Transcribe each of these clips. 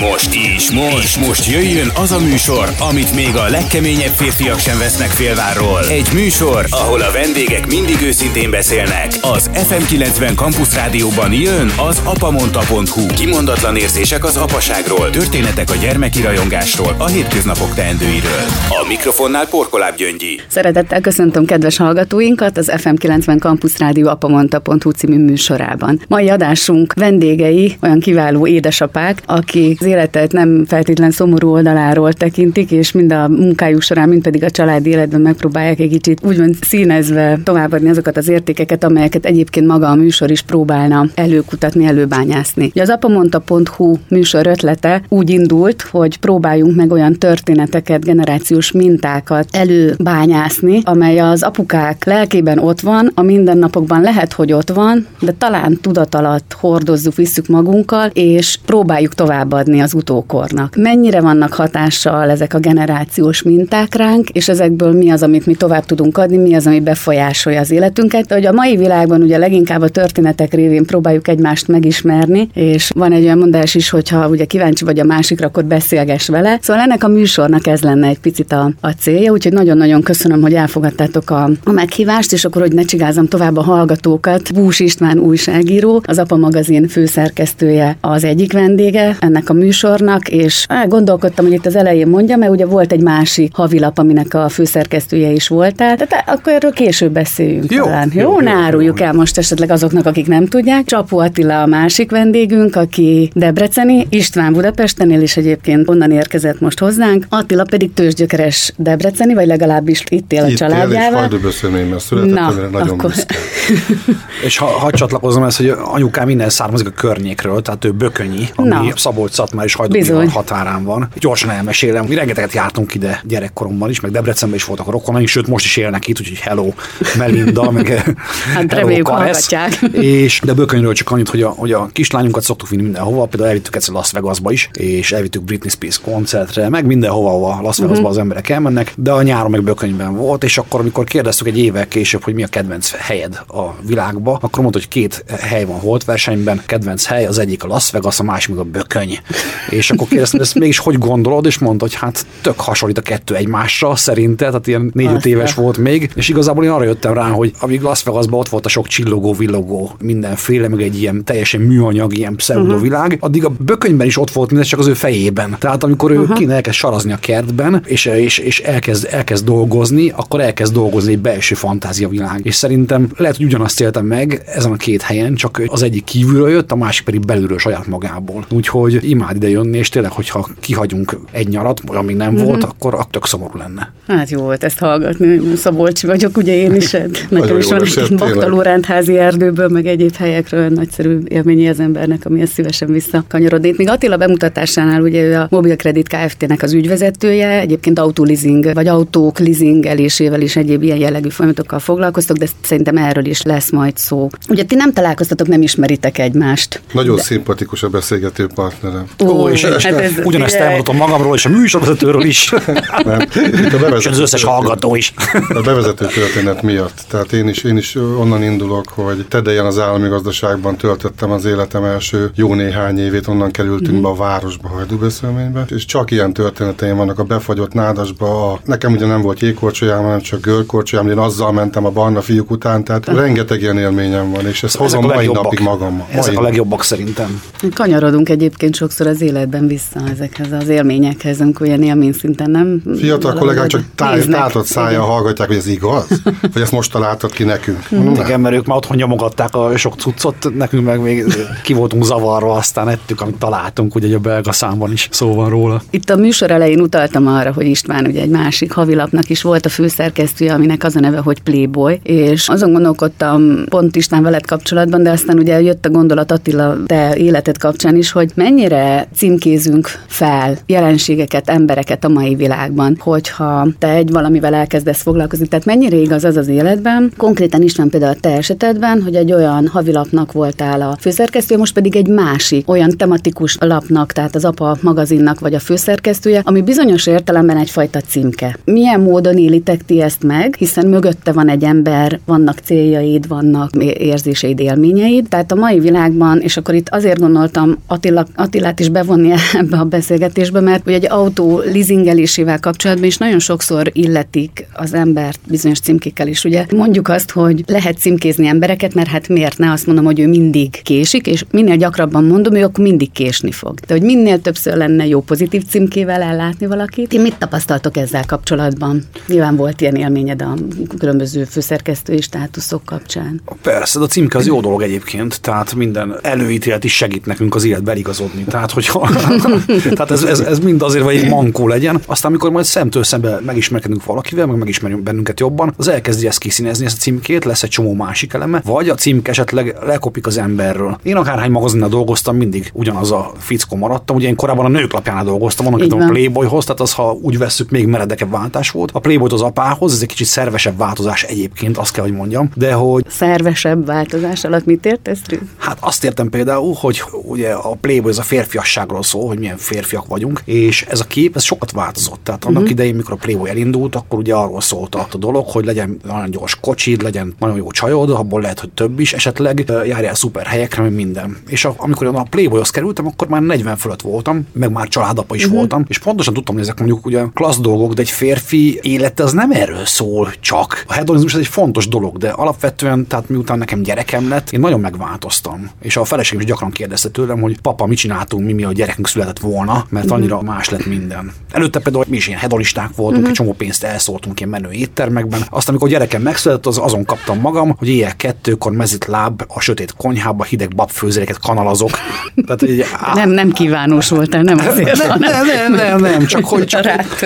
Most, és most, és most jöjjön az a műsor, amit még a legkeményebb férfiak sem vesznek félvárról. Egy műsor, ahol a vendégek mindig őszintén beszélnek. Az FM90 Campus Rádióban jön az apamonta.hu. Kimondatlan érzések az apaságról, történetek a gyermeki rajongásról, a hétköznapok teendőiről. A mikrofonnál Porkoláb Gyöngyi. Szeretettel köszöntöm kedves hallgatóinkat az FM90 Campus Rádió apamonta.hu című műsorában. Mai adásunk vendégei olyan kiváló édesapák, akik életet nem feltétlen szomorú oldaláról tekintik, és mind a munkájuk során, mind pedig a családi életben megpróbálják egy kicsit úgymond színezve továbbadni azokat az értékeket, amelyeket egyébként maga a műsor is próbálna előkutatni, előbányászni. Az apamonta.hu műsor ötlete úgy indult, hogy próbáljunk meg olyan történeteket, generációs mintákat előbányászni, amely az apukák lelkében ott van, a mindennapokban lehet, hogy ott van, de talán tudat alatt hordozzuk, visszük magunkkal, és próbáljuk továbbadni az utókornak. Mennyire vannak hatással ezek a generációs minták ránk, és ezekből mi az, amit mi tovább tudunk adni, mi az, ami befolyásolja az életünket. Hogy a mai világban ugye leginkább a történetek révén próbáljuk egymást megismerni, és van egy olyan mondás is, hogy ha ugye kíváncsi vagy a másikra, akkor beszélges vele. Szóval ennek a műsornak ez lenne egy picit a, a célja, úgyhogy nagyon-nagyon köszönöm, hogy elfogadtátok a, a meghívást, és akkor, hogy ne csigázom tovább a hallgatókat. Bús István újságíró, az APA magazin főszerkesztője az egyik vendége ennek a műsornak, és gondolkodtam, hogy itt az elején mondjam, mert ugye volt egy másik havilap, aminek a főszerkesztője is voltál, tehát akkor erről később beszéljünk Jó, talán. jó, Jó, jó, ne jó. áruljuk el most esetleg azoknak, akik nem tudják. Csapó Attila a másik vendégünk, aki Debreceni, István Budapesten és egyébként onnan érkezett most hozzánk. Attila pedig tőzsgyökeres Debreceni, vagy legalábbis itt él a Itt él és családjával. hajdúböszönőmmel született, Na, amire nagyon akkor-. És ha, ha csatlakozom ezt, hogy anyukám innen származik a környékről, tehát ő Bökönyi, ami Na. szabolcs már is. Hajdúbival határán van. Gyorsan elmesélem, mi rengeteget jártunk ide gyerekkoromban is, meg Debrecenben is voltak a rokonaink, sőt most is élnek itt, úgyhogy hello Melinda, meg Hát reméljük, hallgatják. És de Bökönyről csak annyit, hogy a, hogy a kislányunkat szoktuk vinni mindenhova, például elvittük egyszer Las Vegasba is, és elvittük Britney Spears koncertre, meg mindenhova, ahova Las Vegasba Mhm. az emberek elmennek, de a nyáron meg Bökönyben volt, és akkor, amikor kérdeztük egy évvel később, hogy mi a kedvenc helyed a világba, akkor mondta, hogy két hely van holt versenyben, kedvenc hely, az egyik a Las Vegas, a másik meg a Bököny. És akkor kérdeztem, ezt mégis hogy gondolod, és mondta, hogy hát tök hasonlít a kettő egymásra, szerinted, tehát ilyen négy-öt éves volt még, és igazából én arra jöttem rá, hogy amíg Las Vegasban ott volt a sok csillogó, villogó, mindenféle, meg egy ilyen teljesen műanyag, ilyen pseudo világ, addig a bökönyben is ott volt mindez csak az ő fejében. Tehát amikor ő uh-huh. kéne elkezd sarazni a kertben, és, és, és elkezd, elkezd dolgozni, akkor elkezd dolgozni egy belső fantáziavilág. És szerintem lehet, hogy ugyanazt éltem meg ezen a két helyen, csak az egyik kívülről jött, a másik pedig belülről saját magából. Úgyhogy imád ide jönni, és tényleg, hogyha kihagyunk egy nyarat, ami nem uh-huh. volt, akkor, akkor tök szomorú lenne. Hát jó volt ezt hallgatni, Szabolcsi vagyok, ugye én is, hát nekem Nagyon is van egy tényleg. baktalórendházi erdőből, meg egyéb helyekről nagyszerű élménye az embernek, amihez szívesen visszakanyarodnék. Még Attila bemutatásánál ugye ő a Mobil Credit Kft-nek az ügyvezetője, egyébként autoleasing, vagy autók leasingelésével is egyéb ilyen jellegű folyamatokkal foglalkoztok, de szerintem erről is lesz majd szó. Ugye ti nem találkoztatok, nem ismeritek egymást. Nagyon szimpatikus a beszélgető partnerem. Ó, és, és hát ez- ugyanezt ugye- elmondhatom magamról és a műsorvezetőről is, Nem, itt a és bevezető az összes történet- hallgató is. A bevezető történet miatt. Tehát én is, én is onnan indulok, hogy Tedejen az állami gazdaságban töltöttem az életem első jó néhány évét, onnan kerültünk be a városba, Hajdúbeszélménybe, és csak ilyen történeteim vannak a befagyott nádasba. A, nekem ugye nem volt jégkorcsolyám, hanem csak görkorcsolyám, én azzal mentem a barna fiúk után, tehát rengeteg ilyen élményem van, és ezt hozom a mai napig magammal. Ezek Mai a legjobbak szerintem. Kanyarodunk egyébként sokszor az életben vissza ezekhez az élményekhez, amikor ilyen élmény szinten nem. Fiatal kollégák csak táj, tátott Igen. hallgatják, hogy ez igaz? Vagy ezt most találtad ki nekünk? Nem. Igen, mert ők már otthon nyomogatták a sok cuccot, nekünk meg még ki voltunk zavarva, aztán ettük, amit találtunk, ugye a belga számban is szó van róla. Itt a műsor elején utaltam arra, hogy István ugye egy másik havilapnak is volt a főszerkesztője, aminek az a neve, hogy Playboy, és azon gondolkodtam pont István veled kapcsolatban, de aztán ugye jött a gondolat Attila te életed kapcsán is, hogy mennyire címkézünk fel jelenségeket, embereket a mai világban, hogyha te egy valamivel elkezdesz foglalkozni. Tehát mennyire igaz az az életben, konkrétan István például a te esetedben, hogy egy olyan havilapnak voltál a főszerkesztő, most pedig egy másik olyan tematikus lapnak, tehát az apa magazinnak vagy a főszerkesztője, ami bizonyos értelemben egyfajta címke. Milyen módon élitek ti ezt meg, hiszen mögötte van egy ember, vannak céljaid, vannak érzéseid, élményeid, tehát a mai világban, és akkor itt azért gondoltam Attila, Attilát is is bevonni ebbe a beszélgetésbe, mert ugye egy autó leasingelésével kapcsolatban is nagyon sokszor illetik az embert bizonyos címkékkel is. Ugye mondjuk azt, hogy lehet címkézni embereket, mert hát miért ne azt mondom, hogy ő mindig késik, és minél gyakrabban mondom, ő akkor mindig késni fog. De hogy minél többször lenne jó pozitív címkével ellátni valakit. Ti mit tapasztaltok ezzel kapcsolatban? Nyilván volt ilyen élményed a különböző főszerkesztői státuszok kapcsán. Persze, de a címke az jó dolog egyébként, tehát minden előítélet is segít nekünk az életbe igazodni. Tehát, hogyha, tehát ez, ez, ez, mind azért, hogy egy mankó legyen. Aztán, amikor majd szemtől szembe megismerkedünk valakivel, meg megismerünk bennünket jobban, az elkezdi ezt kiszínezni, ezt a címkét, lesz egy csomó másik eleme, vagy a címke esetleg lekopik az emberről. Én akárhány magazinnál dolgoztam, mindig ugyanaz a fickó maradtam. Ugye én korábban a nőklapjánál dolgoztam, annak a Playboyhoz, tehát az, ha úgy vesszük, még meredekebb váltás volt. A Playboy az apához, ez egy kicsit szervesebb változás egyébként, azt kell, hogy mondjam, de hogy. Szervesebb változás alatt mit értesz? Hát azt értem például, hogy ugye a Playboy ez a férfiasságról szól, hogy milyen férfiak vagyunk, és ez a kép, ez sokat változott. Tehát annak uh-huh. idején, mikor a Playboy elindult, akkor ugye arról szólt a dolog, hogy legyen nagyon gyors kocsid, legyen nagyon jó csajod, abból lehet, hogy több is, esetleg járjál szuper helyekre, meg minden. És a, amikor a Playboyhoz kerültem, akkor már 40 fölött voltam, meg már családapa is uh-huh. voltam, és pontosan tudtam, hogy ezek mondjuk ugye klassz dolgok, de egy férfi élete az nem erről szól csak. A hedonizmus ez egy fontos dolog, de alapvetően, tehát miután nekem gyerekem lett, én nagyon megváltoztam. És a feleségem is gyakran kérdezte tőlem, hogy papa, mit csináltunk mi, mi a gyerekünk született volna, mert uh-huh. annyira más lett minden. Előtte például mi is ilyen hedonisták voltunk, uh-huh. egy csomó pénzt elszóltunk ilyen menő éttermekben. Aztán, amikor a gyerekem megszületett, az azon kaptam magam, hogy éjjel kettőkor mezit láb a sötét konyhába hideg babfőzeléket kanalazok. Tehát, így, á... Nem, nem kívánós voltál, nem azért. Nem, nem, nem, nem, csak hogy, csak,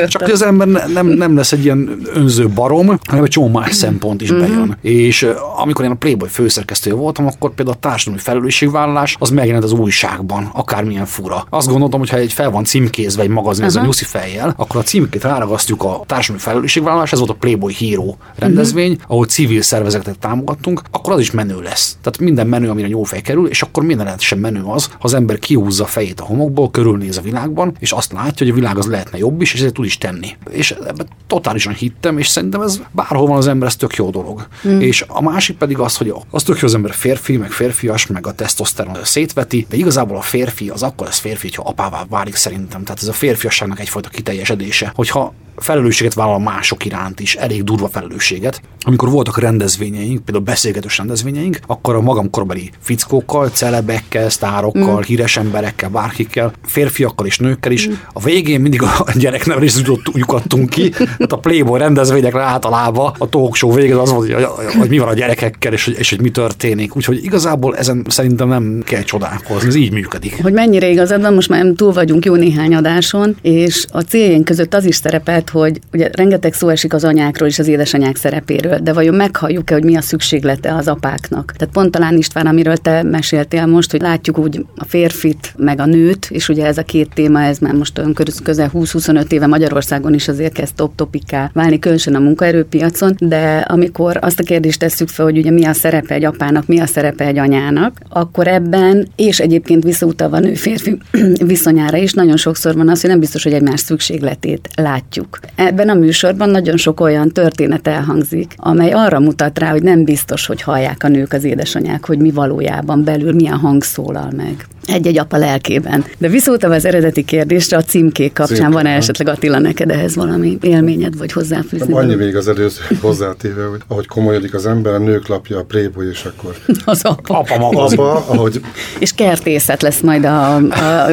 csak az ember nem, nem lesz egy ilyen önző barom, hanem egy csomó más szempont is bejön. Uh-huh. És amikor én a Playboy főszerkesztője voltam, akkor például a társadalmi felelősségvállalás az megjelent az újságban, akármilyen fura. Azt gondoltam, hogy ha egy fel van címkézve egy magazin, uh-huh. ez a nyuszi fejjel, akkor a címkét ráragasztjuk a társadalmi felelősségvállalás, ez volt a Playboy Hero rendezvény, uh-huh. ahol civil szervezetet támogattunk, akkor az is menő lesz. Tehát minden menő, amire nyúlfej kerül, és akkor minden sem menő az, ha az ember kihúzza a fejét a homokból, körülnéz a világban, és azt látja, hogy a világ az lehetne jobb is, és ezért tud is tenni. És ebben totálisan hittem, és szerintem ez bárhol van az ember, ez tök jó dolog. Mm. És a másik pedig az, hogy az tök jó az ember férfi, meg férfias, meg a tesztoszteron szétveti, de igazából a férfi az akkor lesz férfi, ha apává válik szerintem. Tehát ez a férfiasságnak egyfajta kiteljesedése. Hogyha felelősséget vállal mások iránt is, elég durva felelősséget. Amikor voltak rendezvényeink, például beszélgetős rendezvényeink, akkor a magam korbeli fickókkal, celebekkel, sztárokkal, mm. híres emberekkel, bárkikkel, férfiakkal és nőkkel is. Mm. A végén mindig a gyereknevelés lyukadtunk ki, hát a Playboy rendezvényekre általában a talk show végén az volt, hogy, hogy mi van a gyerekekkel, és, és hogy mi történik. Úgyhogy igazából ezen szerintem nem kell csodálkozni, ez így működik. Hogy mennyire igazad van, most már túl vagyunk jó néhány adáson, és a céljaink között az is szerepelt, hogy ugye rengeteg szó esik az anyákról és az édesanyák szerepéről, de vajon meghalljuk-e, hogy mi a szükséglete az apáknak? Tehát pont talán István, amiről te meséltél most, hogy látjuk úgy a férfit, meg a nőt, és ugye ez a két téma, ez már most olyan közel 20-25 éve Magyarországon is azért kezd top topiká válni, különösen a munkaerőpiacon, de amikor azt a kérdést tesszük fel, hogy ugye mi a szerepe egy apának, mi a szerepe egy anyának, akkor ebben, és egyébként visszautalva a nő-férfi viszonyára is nagyon sokszor van az, hogy nem biztos, hogy egymás szükségletét látjuk. Ebben a műsorban nagyon sok olyan történet elhangzik, amely arra mutat rá, hogy nem biztos, hogy hallják a nők az édesanyák, hogy mi valójában belül milyen hang szólal meg egy-egy apa lelkében. De visszautalva az eredeti kérdésre, a címkék kapcsán Címké, van esetleg Attila neked ehhez valami élményed, vagy hozzáfűzni? Annyi még az előző hozzátéve, hogy ahogy komolyodik az ember, a nők lapja a Playboy, és akkor az apa. Apa maga. Apa, ahogy... És kertészet lesz majd a,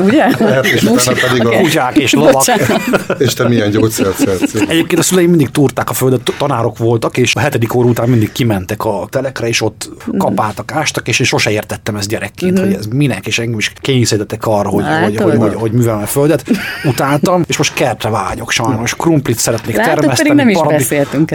ugye? Lehet, és utána pedig a... Kutyák és lovak. és te milyen gyógyszert szeretsz. Egyébként a szüleim mindig túrták a földet, tanárok voltak, és a hetedik óra után mindig kimentek a telekre, és ott kapáltak, ástak, és én sose értettem ezt gyerekként, mm-hmm. hogy ez minek, és engem is kényszerítettek arra, hogy, hogy, hogy, hogy, hogy művelem a földet. Utáltam, és most kertre vágyok sajnos. Krumplit szeretnék Látod, termeszteni, nem is paradi,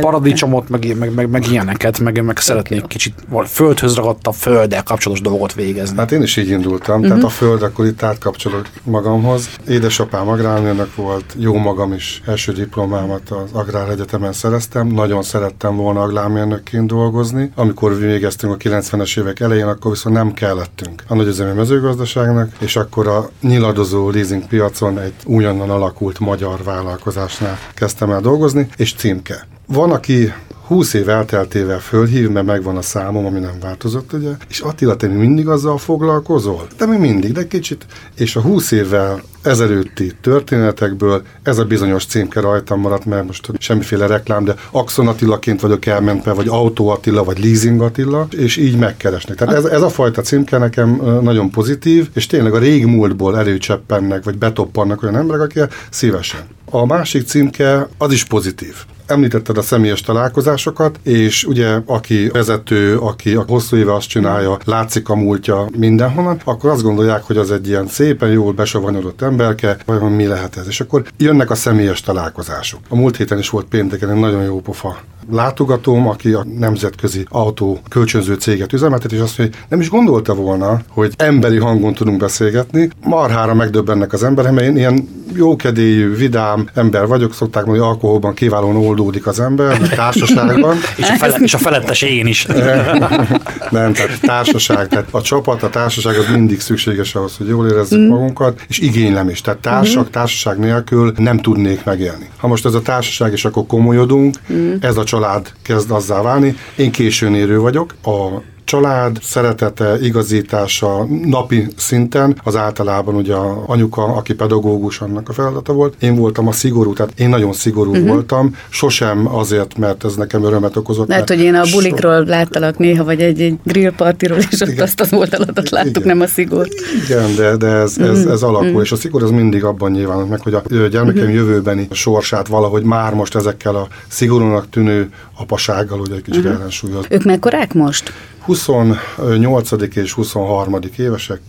paradicsomot, meg, meg, meg, meg, ilyeneket, meg, meg szeretnék kicsit földhöz ragadt a földdel kapcsolatos dolgot végezni. Hát én is így indultam, uh-huh. tehát a föld akkor itt átkapcsolok magamhoz. Édesapám agrármérnök volt, jó magam is első diplomámat az Agráregyetemen szereztem, nagyon szerettem volna agrármérnökként dolgozni. Amikor végeztünk a 90-es évek elején, akkor viszont nem kellettünk a nagyüzemi mezőgazdaságnak, és akkor a nyiladozó leasing piacon egy újonnan alakult magyar vállalkozásnál kezdtem el dolgozni, és címke. Van, aki 20 év elteltével fölhív, mert megvan a számom, ami nem változott, ugye, és Attila, te mi mindig azzal foglalkozol? De mi mindig, de kicsit. És a 20 évvel ezelőtti történetekből ez a bizonyos címke rajtam maradt, mert most semmiféle reklám, de Axon Attilaként vagyok elmentve, vagy Autó Attila, vagy Leasing Attila, és így megkeresnek. Tehát ez, ez a fajta címke nekem nagyon pozitív, és tényleg a régmúltból előcseppennek, vagy betoppannak olyan emberek, akik szívesen. A másik címke az is pozitív. Említetted a személyes találkozásokat, és ugye aki vezető, aki a hosszú éve azt csinálja, látszik a múltja mindenhonnan, akkor azt gondolják, hogy az egy ilyen szépen jól besavanyodott emberke, vagy mi lehet ez. És akkor jönnek a személyes találkozások. A múlt héten is volt pénteken egy nagyon jó pofa látogatóm, aki a nemzetközi autó kölcsönző céget üzemeltet, és azt mondja, hogy nem is gondolta volna, hogy emberi hangon tudunk beszélgetni. Marhára megdöbbennek az emberek, mert én ilyen jókedélyű, vidám ember vagyok, szokták mondani, hogy alkoholban kiválóan oldódik az ember, társaságban. és, a fele, és a felettes én is. nem, tehát társaság, tehát a csapat, a társaság az mindig szükséges ahhoz, hogy jól érezzük mm. magunkat, és igénylem is. Tehát társak, mm. társaság nélkül nem tudnék megélni. Ha most ez a társaság, és akkor komolyodunk, mm. ez a család kezd azzá válni. Én későn érő vagyok. A család szeretete, igazítása napi szinten, az általában ugye a anyuka, aki pedagógus, annak a feladata volt. Én voltam a szigorú, tehát én nagyon szigorú uh-huh. voltam, sosem azért, mert ez nekem örömet okozott. Mert, hogy én a bulikról so... láttalak néha, vagy egy, egy grill partiról, és ott Igen. azt az oldalatot láttuk, Igen. nem a szigor. Igen, de, de ez, ez, uh-huh. alakul, uh-huh. és a szigor az mindig abban nyilván meg, hogy a gyermekem uh-huh. jövőbeni sorsát valahogy már most ezekkel a szigorúnak tűnő apasággal ugye egy kicsit uh-huh. ellensúlyoz. Ők mekkorák most? 28. és 23. évesek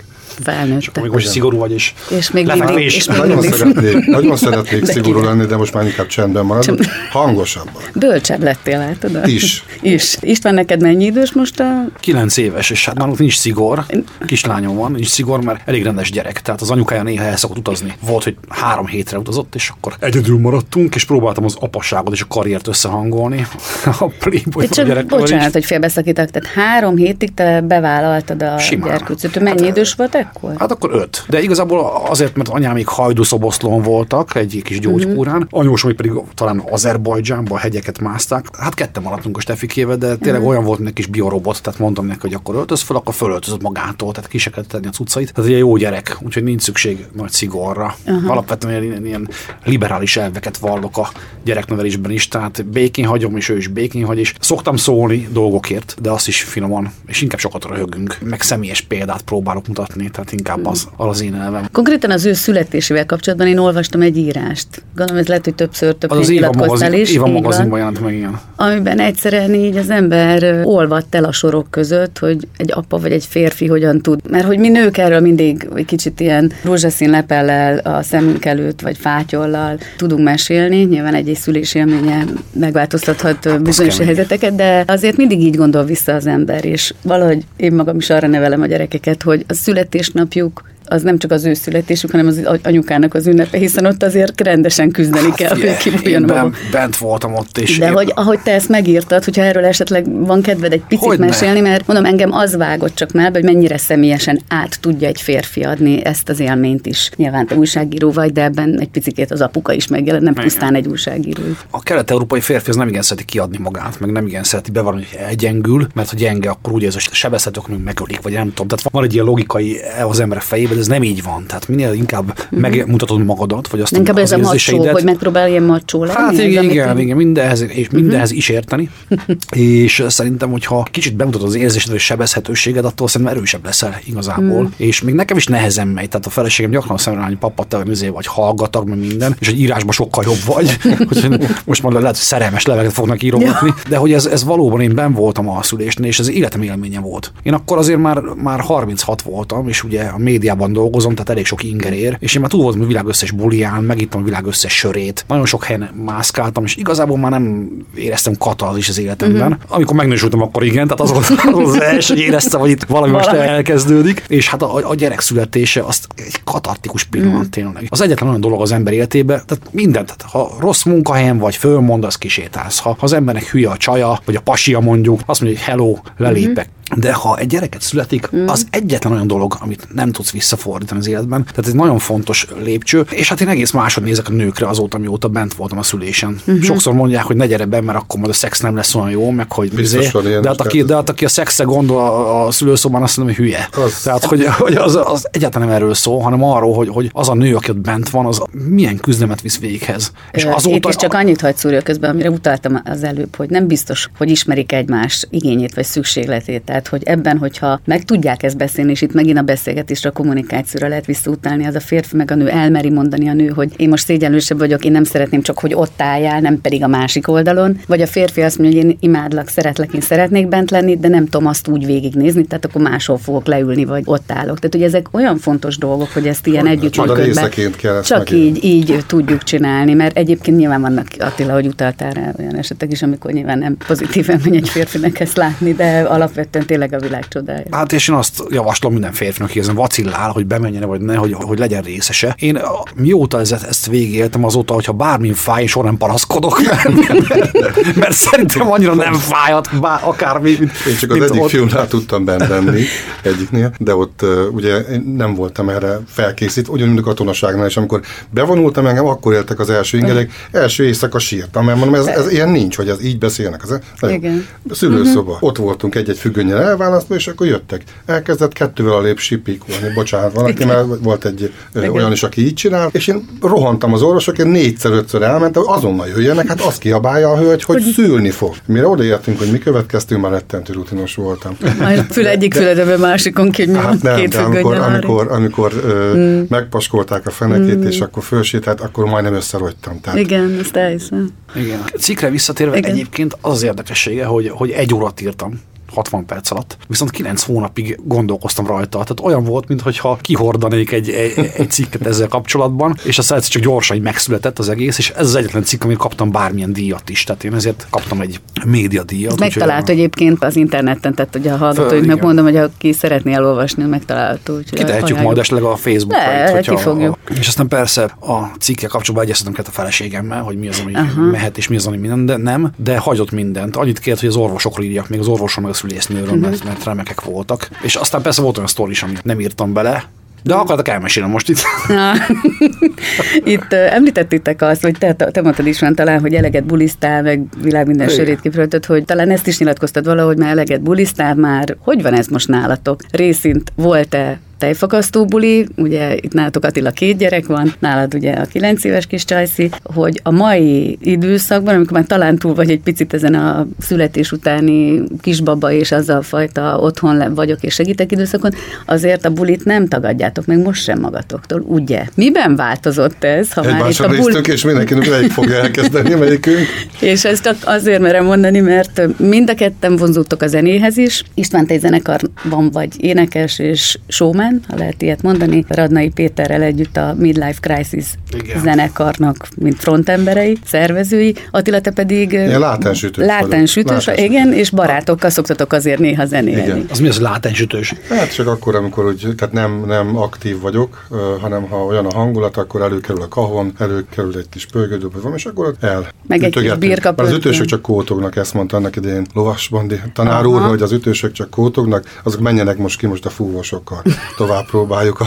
felnőttek. És még most szigorú vagy, és, és még mindig, és még nagyon, mindig. Szeretnék, nagyon szeretnék szigorú lenni, de most már inkább csendben maradok. Hangosabban. Bölcsebb lettél, látod? Is. Is. István, neked mennyi idős most a... Kilenc éves, és hát nálunk nincs szigor. Kislányom van, nincs szigor, mert elég rendes gyerek. Tehát az anyukája néha el szokott utazni. Volt, hogy három hétre utazott, és akkor egyedül maradtunk, és próbáltam az apasságot és a karriert összehangolni. A Playboy csak gyerek bocsánat, is. hogy félbeszakítak. Tehát három hétig te bevállaltad a gyerkőcöt. Mennyi hát, idős volt ekkor? Hát akkor öt. De igazából azért, mert anyám még hajdúszoboszlón voltak, egy kis gyógykúrán, uh-huh. anyósom pedig talán Azerbajdzsánban hegyeket mászták. Hát ketten maradtunk a Stefikével, de tényleg uh-huh. olyan volt neki kis biorobot, tehát mondtam neki, hogy akkor öltöz fel, akkor fölöltözött magától, tehát ki se kellett tenni a cuccait. Tehát egy jó gyerek, úgyhogy nincs szükség nagy szigorra. Uh-huh. Alapvetően ilyen, ilyen, liberális elveket vallok a gyereknevelésben is, tehát békén hagyom, és ő is békén hagy, és szoktam szólni dolgokért, de azt is finoman, és inkább sokat röhögünk, meg személyes példát próbálok mutatni, tehát inkább az, az én elvem. Konkrétan az ő születésével kapcsolatban én olvastam egy írást. Gondolom, ez lehet, hogy többször több az nyilatkoztál is. Éva magazinban jelent meg, igen. Amiben egyszerűen így az ember olvadt el a sorok között, hogy egy apa vagy egy férfi hogyan tud. Mert hogy mi nők erről mindig egy kicsit ilyen rózsaszín lepellel a szemünk előtt, vagy fátyollal tudunk mesélni. Nyilván egy-egy szülés élménye megváltoztathat bizonyos helyzeteket, de azért mindig így gondol vissza az ember, és valahogy én magam is arra nevelem a gyerekeket, hogy a születésnapjuk az nem csak az ő születésük, hanem az anyukának az ünnepe, hiszen ott azért rendesen küzdeni hát, kell, hogy kibújjon ben, bent voltam ott is. De én... hogy ahogy te ezt megírtad, hogyha erről esetleg van kedved egy picit hogy mesélni, ne? mert mondom, engem az vágott csak már, hogy mennyire személyesen át tudja egy férfi adni ezt az élményt is. Nyilván te újságíró vagy, de ebben egy picit az apuka is megjelent, nem pusztán egy újságíró. A kelet-európai férfi az nem igen szereti kiadni magát, meg nem igen szereti bevallani, hogy elgyengül, mert ha gyenge, akkor úgy ez a sebezhetők, meg megölik, vagy nem tudom. Tehát van egy ilyen logikai az ember fejében, ez nem így van. Tehát minél inkább mm-hmm. megmutatod magadat, vagy azt Inkább ez a macsó, hogy megpróbál ilyen macsó lenni. Hát igen, igen, igen, mindenhez, és mhm. mindenhez is érteni. és szerintem, hogyha kicsit bemutatod az érzésed, vagy sebezhetőséged, attól szerintem erősebb leszel igazából. Mm. És még nekem is nehezen megy. Tehát a feleségem gyakran szemre hogy papa, te vagy hallgatag, meg minden, és egy írásban sokkal jobb vagy. most már lehet, hogy szerelmes levelet fognak írogatni, de hogy ez, ez valóban én ben voltam a szülésnél, és ez életem élménye volt. Én akkor azért már, már 36 voltam, és ugye a médiában dolgozom, tehát elég sok inger ér, és én már túl voltam a világ összes bulián, megittem a világ összes sörét, nagyon sok helyen mászkáltam, és igazából már nem éreztem is az életemben. Uh-huh. Amikor megnősültem, akkor igen, tehát az az, az, az első, hogy éreztem, hogy itt valami, valami. most elkezdődik, és hát a, a gyerek születése az egy katartikus pillanat uh-huh. tényleg. Az egyetlen olyan dolog az ember életében, tehát mindent, tehát ha rossz munkahelyen vagy, fölmondasz, kisétálsz. Ha, ha az embernek hülye a csaja, vagy a pasia mondjuk, azt mondja, hogy hello, lelépek, uh-huh de ha egy gyereket születik, mm. az egyetlen olyan dolog, amit nem tudsz visszafordítani az életben. Tehát ez nagyon fontos lépcső, és hát én egész másod nézek a nőkre azóta, mióta bent voltam a szülésen. Mm-hmm. Sokszor mondják, hogy ne gyere be, mert akkor majd a szex nem lesz olyan jó, meg hogy bizé, de, hát aki, de hát aki a szexre gondol a, a szülőszobán, azt mondom, hogy hülye. Az. Tehát, hogy, hogy az, az egyáltalán nem erről szól, hanem arról, hogy, hogy az a nő, aki ott bent van, az milyen küzdelmet visz véghez. És azóta... Itt is csak annyit hagy szúrja közben, amire utaltam az előbb, hogy nem biztos, hogy ismerik egymás igényét vagy szükségletét. Tehát, hogy ebben, hogyha meg tudják ezt beszélni, és itt megint a beszélgetésre, a kommunikációra lehet visszautálni, az a férfi meg a nő elmeri mondani a nő, hogy én most szégyenlősebb vagyok, én nem szeretném csak, hogy ott álljál, nem pedig a másik oldalon. Vagy a férfi azt mondja, hogy én imádlak, szeretlek, én szeretnék bent lenni, de nem tudom azt úgy végignézni, tehát akkor máshol fogok leülni, vagy ott állok. Tehát, hogy ezek olyan fontos dolgok, hogy ezt ilyen együtt Csak így, így tudjuk csinálni, mert egyébként nyilván vannak, Attila, hogy utaltál rá olyan esetek is, amikor nyilván nem pozitíven megy egy férfinek ezt látni, de alapvetően tényleg a világ csodája. Hát és én azt javaslom minden férfinak, hogy ezen vacillál, hogy bemenjen vagy ne, hogy, hogy legyen részese. Én mióta ezt, ezt végéltem, azóta, hogyha bármi fáj, soha nem paraszkodok, mert, mert, mert, mert szerintem annyira nem fájhat bár, akármi. Mint, én csak az egyik ott... filmnál tudtam benne lenni, egyiknél, de ott uh, ugye én nem voltam erre felkészít, ugyanúgy a katonaságnál, és amikor bevonultam engem, akkor éltek az első ingerek, első éjszaka sírtam, mert mondom, ez, ez ilyen nincs, hogy ez így beszélnek. Ez, Igen. Szülőszoba. Uh-huh. Ott voltunk egy-egy függönnyel elválasztva, és akkor jöttek. Elkezdett kettővel a lép sipíkolni, bocsánat, valaki, mert volt egy Igen. olyan is, aki így csinál, és én rohantam az orvosok, én négyszer-ötször elmentem, azonnal jöjjenek, hát azt kiabálja a hölgy, hogy, hogy szülni fog. Mire odaértünk, hogy mi következtünk, már rettentő rutinos voltam. Majd fül egyik füledebe másikon ki, hogy hát nem, két amikor, amikor, amikor ö, mm. megpaskolták a fenekét, mm. és akkor fölsétált, akkor majdnem összerogytam. Tehát... Igen, ezt elhiszem. Igen. A cikkre visszatérve Igen. egyébként az, az érdekessége, hogy, hogy egy órát írtam 60 perc alatt. Viszont 9 hónapig gondolkoztam rajta. Tehát olyan volt, mintha kihordanék egy, egy, egy cikket ezzel kapcsolatban, és aztán egyszer csak gyorsan így megszületett az egész, és ez az egyetlen cikk, amit kaptam bármilyen díjat is. Tehát én ezért kaptam egy média díjat. Megtalált egyébként az interneten, tehát hogy a hallgatóinknak mondom, hogy aki szeretné elolvasni, megtalálható. Kitehetjük majd esetleg a Facebookra. Le, itt, fogjuk. A, és aztán persze a cikkel kapcsolatban egyeztetem a feleségemmel, hogy mi az, ami uh-huh. mehet, és mi az, ami minden, de nem, de hagyott mindent. Annyit kért, hogy az orvosokról írjak, még az orvosom meg a szülésznőről, mert, mhm. mert remekek voltak. És aztán persze volt olyan sztori is, amit nem írtam bele, de akartak elmesélni most itt. itt uh, említettétek azt, hogy te, te mondtad is van talán, hogy eleget bulisztál, meg világ minden sörét kifröltött, hogy talán ezt is nyilatkoztad valahogy, már eleget bulisztál már. Hogy van ez most nálatok? Részint volt-e tejfakasztó buli, ugye itt nálatok Attila két gyerek van, nálad ugye a kilenc éves kis Csajci, hogy a mai időszakban, amikor már talán túl vagy egy picit ezen a születés utáni kisbaba és az a fajta otthon vagyok és segítek időszakon, azért a bulit nem tagadjátok meg most sem magatoktól, ugye? Miben változott ez? Ha már itt a bul... és mindenkinek melyik fogja elkezdeni, melyikünk. és ezt csak azért merem mondani, mert mind a ketten vonzódtok a zenéhez is. István, te egy zenekarban vagy énekes és showman, Budapesten, ha lehet ilyet mondani, Radnai Péterrel együtt a Midlife Crisis igen. zenekarnak, mint frontemberei, szervezői, Attila, te pedig látensütős látensütős, igen, és barátokkal szoktatok azért néha zenélni. Igen. Az mi az látensütős? Hát csak akkor, amikor úgy, tehát nem, nem aktív vagyok, hanem ha olyan a hangulat, akkor előkerül a kahon, előkerül egy kis pörgődő, vagy valami, és akkor el. Meg egy kis birka Az ütősök csak kótognak, ezt mondta annak idején Lovasbandi tanár úr, hogy az ütősök csak kótognak, azok menjenek most ki most a fúvósokkal tovább próbáljuk.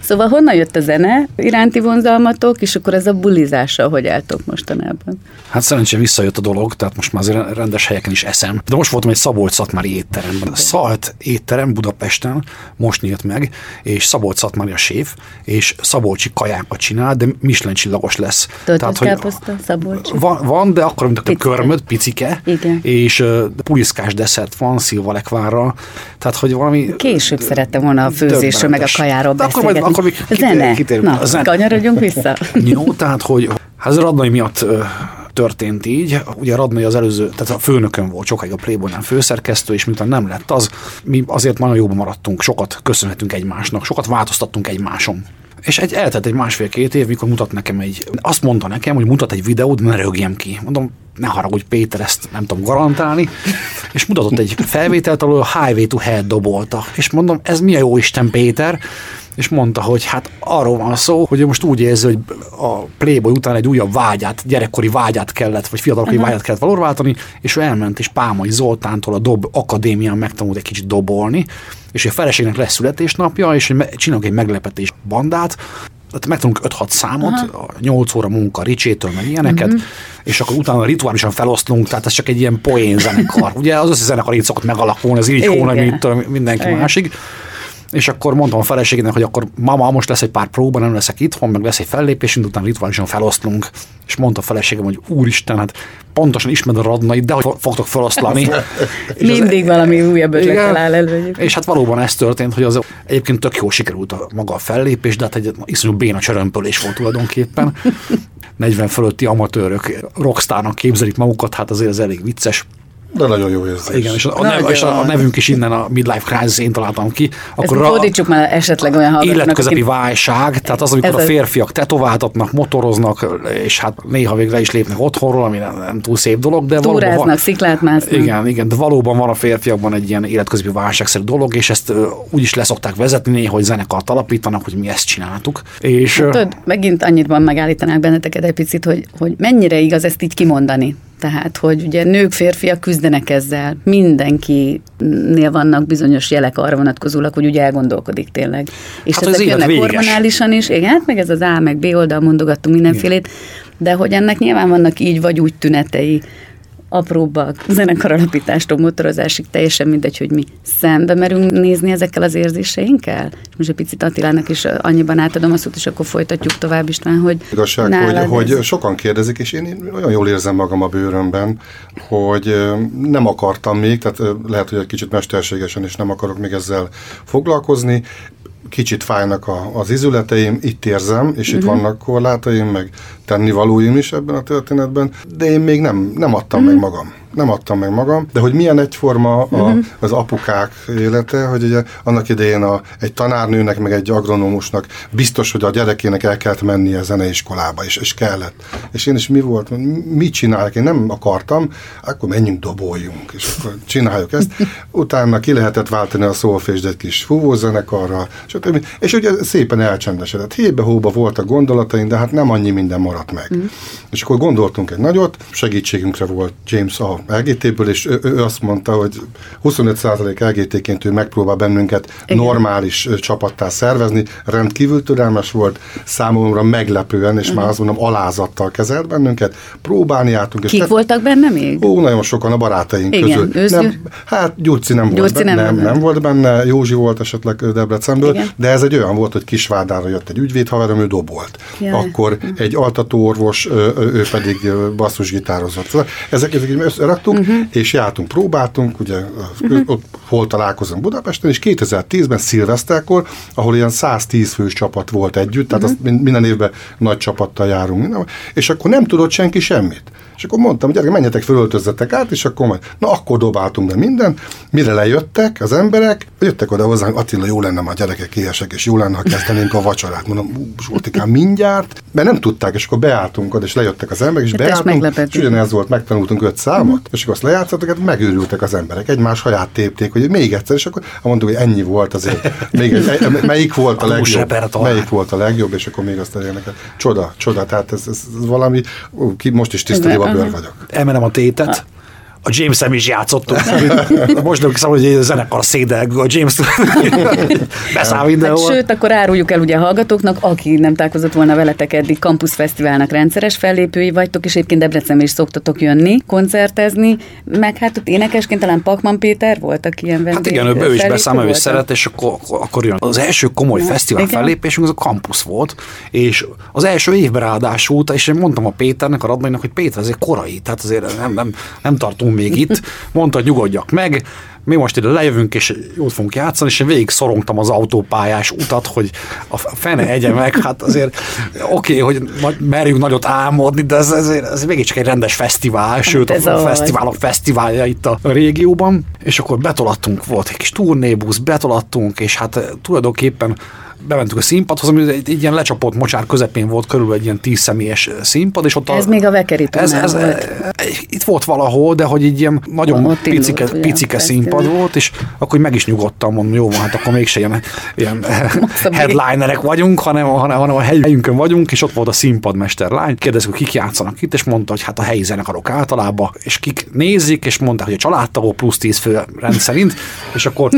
szóval honnan jött a zene iránti vonzalmatok, és akkor ez a bulizással hogy álltok mostanában? Hát szerencsére visszajött a dolog, tehát most már azért rendes helyeken is eszem. De most voltam egy Szabolcs-Szatmári étteremben. Szalt étterem Budapesten most nyílt meg, és Szabolcs-Szatmári a séf, és szabolcsi kajákat csinál, de Michelin csillagos lesz. Tehát, hogy Szabolcsi? Van, van, de akkor, mint a körmöd, picike, Igen. és uh, puliszkás desszert van, szilvalekvárral, tehát hogy valami... Később szerettem volna a főzésről, meg a kajáról beszélgetni. Akkor, akkor még zene. Kitér, Na, zene. kanyarodjunk vissza. Jó, tehát, hogy hát ez Radnai miatt történt így. Ugye Radnai az előző, tehát a főnökön volt sokáig a Playboy-nál főszerkesztő, és miután nem lett az, mi azért nagyon jobban maradtunk, sokat köszönhetünk egymásnak, sokat változtattunk egymáson. És egy, eltelt egy másfél-két év, mikor mutat nekem egy, azt mondta nekem, hogy mutat egy videót, ne rögjem ki. Mondom, ne haragudj Péter, ezt nem tudom garantálni. És mutatott egy felvételt, ahol a Highway to Hell dobolta. És mondom, ez mi a jó Isten Péter? És mondta, hogy hát arról van szó, hogy most úgy érzi, hogy a Playboy után egy újabb vágyát, gyerekkori vágyát kellett, vagy fiatalkori uh-huh. vágyát kellett valóváltani, és ő elment, és Pámai Zoltántól a Dob Akadémián megtanult egy kicsit dobolni, és a feleségnek lesz születésnapja, és csinálunk egy meglepetés bandát, tehát megtanulunk 5-6 számot, Aha. 8 óra munka Ricsétől, meg ilyeneket, uh-huh. és akkor utána rituálisan felosztunk, tehát ez csak egy ilyen poén zenekar. Ugye az összes zenekar így szokott megalakulni, az így hónap, mindenki Igen. másik és akkor mondtam a feleségének, hogy akkor mama, most lesz egy pár próba, nem leszek itthon, meg lesz egy fellépésünk, utána rituálisan felosztlunk, és mondta a feleségem, hogy úristen, hát pontosan ismered a radnait, de hogy fogtok feloszlani. Mindig az, valami újabb ötlettel áll elő. És hát valóban ez történt, hogy az egyébként tök jó sikerült a maga a fellépés, de hát egy iszonyú béna csörömpölés volt tulajdonképpen. 40 fölötti amatőrök rockstárnak képzelik magukat, hát azért ez elég vicces. De nagyon jó érzés. Igen, és a, nev, és a, nevünk is innen a Midlife Crisis én találtam ki. Akkor Ezt fordítsuk már esetleg olyan hallgatóknak. Életközepi akik... válság, tehát az, amikor Ez a férfiak tetováltatnak, motoroznak, és hát néha végre is lépnek otthonról, ami nem, nem túl szép dolog, de Túráznak, valóban van, sziklát másznak. Igen, igen, de valóban van a férfiakban egy ilyen életközepi válságszerű dolog, és ezt úgy is leszokták vezetni néha, hogy zenekart alapítanak, hogy mi ezt csináltuk. És, hát, tudod, megint annyit van megállítanák benneteket egy picit, hogy, hogy mennyire igaz ezt így kimondani. Tehát, hogy ugye nők, férfiak küzdenek ezzel, mindenkinél vannak bizonyos jelek arra vonatkozólag, hogy ugye elgondolkodik tényleg. És hát ezek jönnek hormonálisan is, igen, hát meg ez az A, meg B oldal mondogattunk mindenfélét, de hogy ennek nyilván vannak így vagy úgy tünetei, apróbbak, zenekaralapítástól motorozásig, teljesen mindegy, hogy mi szembe merünk nézni ezekkel az érzéseinkkel. És most egy picit Attilának is annyiban átadom a szót, és akkor folytatjuk tovább István, hogy Igazság, hogy, hogy sokan kérdezik, és én olyan jól érzem magam a bőrömben, hogy nem akartam még, tehát lehet, hogy egy kicsit mesterségesen is nem akarok még ezzel foglalkozni, kicsit fájnak a, az izületeim, itt érzem, és uh-huh. itt mhm. vannak korlátaim, meg tennivalóim is ebben a történetben, de én még nem, nem adtam uh-huh. meg magam nem adtam meg magam, de hogy milyen egyforma a, uh-huh. az apukák élete, hogy ugye annak idején a, egy tanárnőnek, meg egy agronomusnak biztos, hogy a gyerekének el kellett mennie a zeneiskolába, és, és kellett. És én is mi volt, mit csinálják, én nem akartam, akkor menjünk, doboljunk, és akkor csináljuk ezt. Utána ki lehetett váltani a szólfést egy kis fúvózenekarra, stb. És ugye szépen elcsendesedett. Hébe-hóba voltak gondolataink, de hát nem annyi minden maradt meg. Uh-huh. És akkor gondoltunk egy nagyot, segítségünkre volt James a LGT-ből, és ő, ő azt mondta, hogy 25% LGT-ként ő megpróbál bennünket Igen. normális csapattá szervezni, rendkívül türelmes volt, számomra meglepően, és uh-huh. már azt mondom, alázattal kezelt bennünket, próbálni jártunk. Kik és voltak benne még? Ó, nagyon sokan a barátaink Igen, közül. Nem, hát Gyurci nem Gyurci volt benne, nem, nem, nem volt benne, Józsi volt esetleg Debrecenből, Igen. de ez egy olyan volt, hogy Kisvárdára jött egy ügyvédhaverom, ő dobolt. Jaj. Akkor egy altatóorvos, ő pedig basszusgitározott. Szóval ezek, ezek összeraktuk, uh-huh. és jártunk, próbáltunk, ugye uh-huh. ott hol találkozunk Budapesten, és 2010-ben szilveszterkor, ahol ilyen 110 fős csapat volt együtt, tehát uh-huh. azt minden évben nagy csapattal járunk, minden, és akkor nem tudott senki semmit. És akkor mondtam, hogy menjetek, fölöltözzetek át, és akkor majd, na akkor dobáltunk be minden, mire lejöttek az emberek, jöttek oda hozzánk, Attila, jó lenne, a gyerekek éhesek, és jó lenne, ha kezdenénk a vacsorát. Mondom, Zsoltikám, mindjárt, mert nem tudták, és akkor beálltunk oda, és lejöttek az emberek, és hát beálltunk, és ugyanez volt, megtanultunk öt számot, uh-huh. és akkor azt lejátszottak, hát megőrültek az emberek, egymás haját tépték, hogy még egyszer, és akkor mondtuk, hogy ennyi volt azért, még egy, melyik volt a legjobb, melyik volt a legjobb, és akkor még azt elérnek. Csoda, csoda, tehát ez, ez, ez valami, ki most is tisztelébe bőr vagyok. Emelem a tétet a James-em is játszottunk. Most nem hiszem, hogy egy zenekar szédel a James beszáll videóval. Hát, sőt, akkor áruljuk el ugye a hallgatóknak, aki nem találkozott volna veletek eddig, Campus Fesztiválnak rendszeres fellépői vagytok, és egyébként Debrecenben is szoktatok jönni, koncertezni, meg hát ott énekesként talán Pakman Péter volt, aki ilyen vendég. Hát igen, ő, ő is beszámol, ő szeret, és akkor, akkor, akkor jön. Az első komoly Na, fesztivál igen. fellépésünk az a Campus volt, és az első évben ráadásul, és én mondtam a Péternek, a Radmainak, hogy Péter, azért korai, tehát azért nem, nem, nem tartunk vagyunk még itt, mondta, hogy nyugodjak meg, mi most ide lejövünk, és jót fogunk játszani, és én végig szorongtam az autópályás utat, hogy a fene egye meg, hát azért oké, okay, hogy merjünk nagyot álmodni, de ez, ez, ez végig csak egy rendes fesztivál, hát sőt ez a, a fesztiválok fesztiválja itt a régióban, és akkor betolattunk, volt egy kis turnébusz, betolattunk, és hát tulajdonképpen bementünk a színpadhoz, ami egy, egy ilyen lecsapott mocsár közepén volt, körülbelül egy ilyen tíz személyes színpad, és ott Ez még a vekerítónál ez, ez, volt. Itt volt valahol, de hogy így ilyen nagyon Ott indult, picike, ugye, picike persze. színpad volt, és akkor meg is nyugodtam, mondom, jó hát akkor mégse ilyen, ilyen headlinerek vagyunk, hanem, hanem, hanem a helyünkön vagyunk, és ott volt a színpadmester lány, kérdezzük, hogy kik játszanak itt, és mondta, hogy hát a helyi zenekarok általában, és kik nézik, és mondták, hogy a családtagok plusz 10 fő rendszerint, és akkor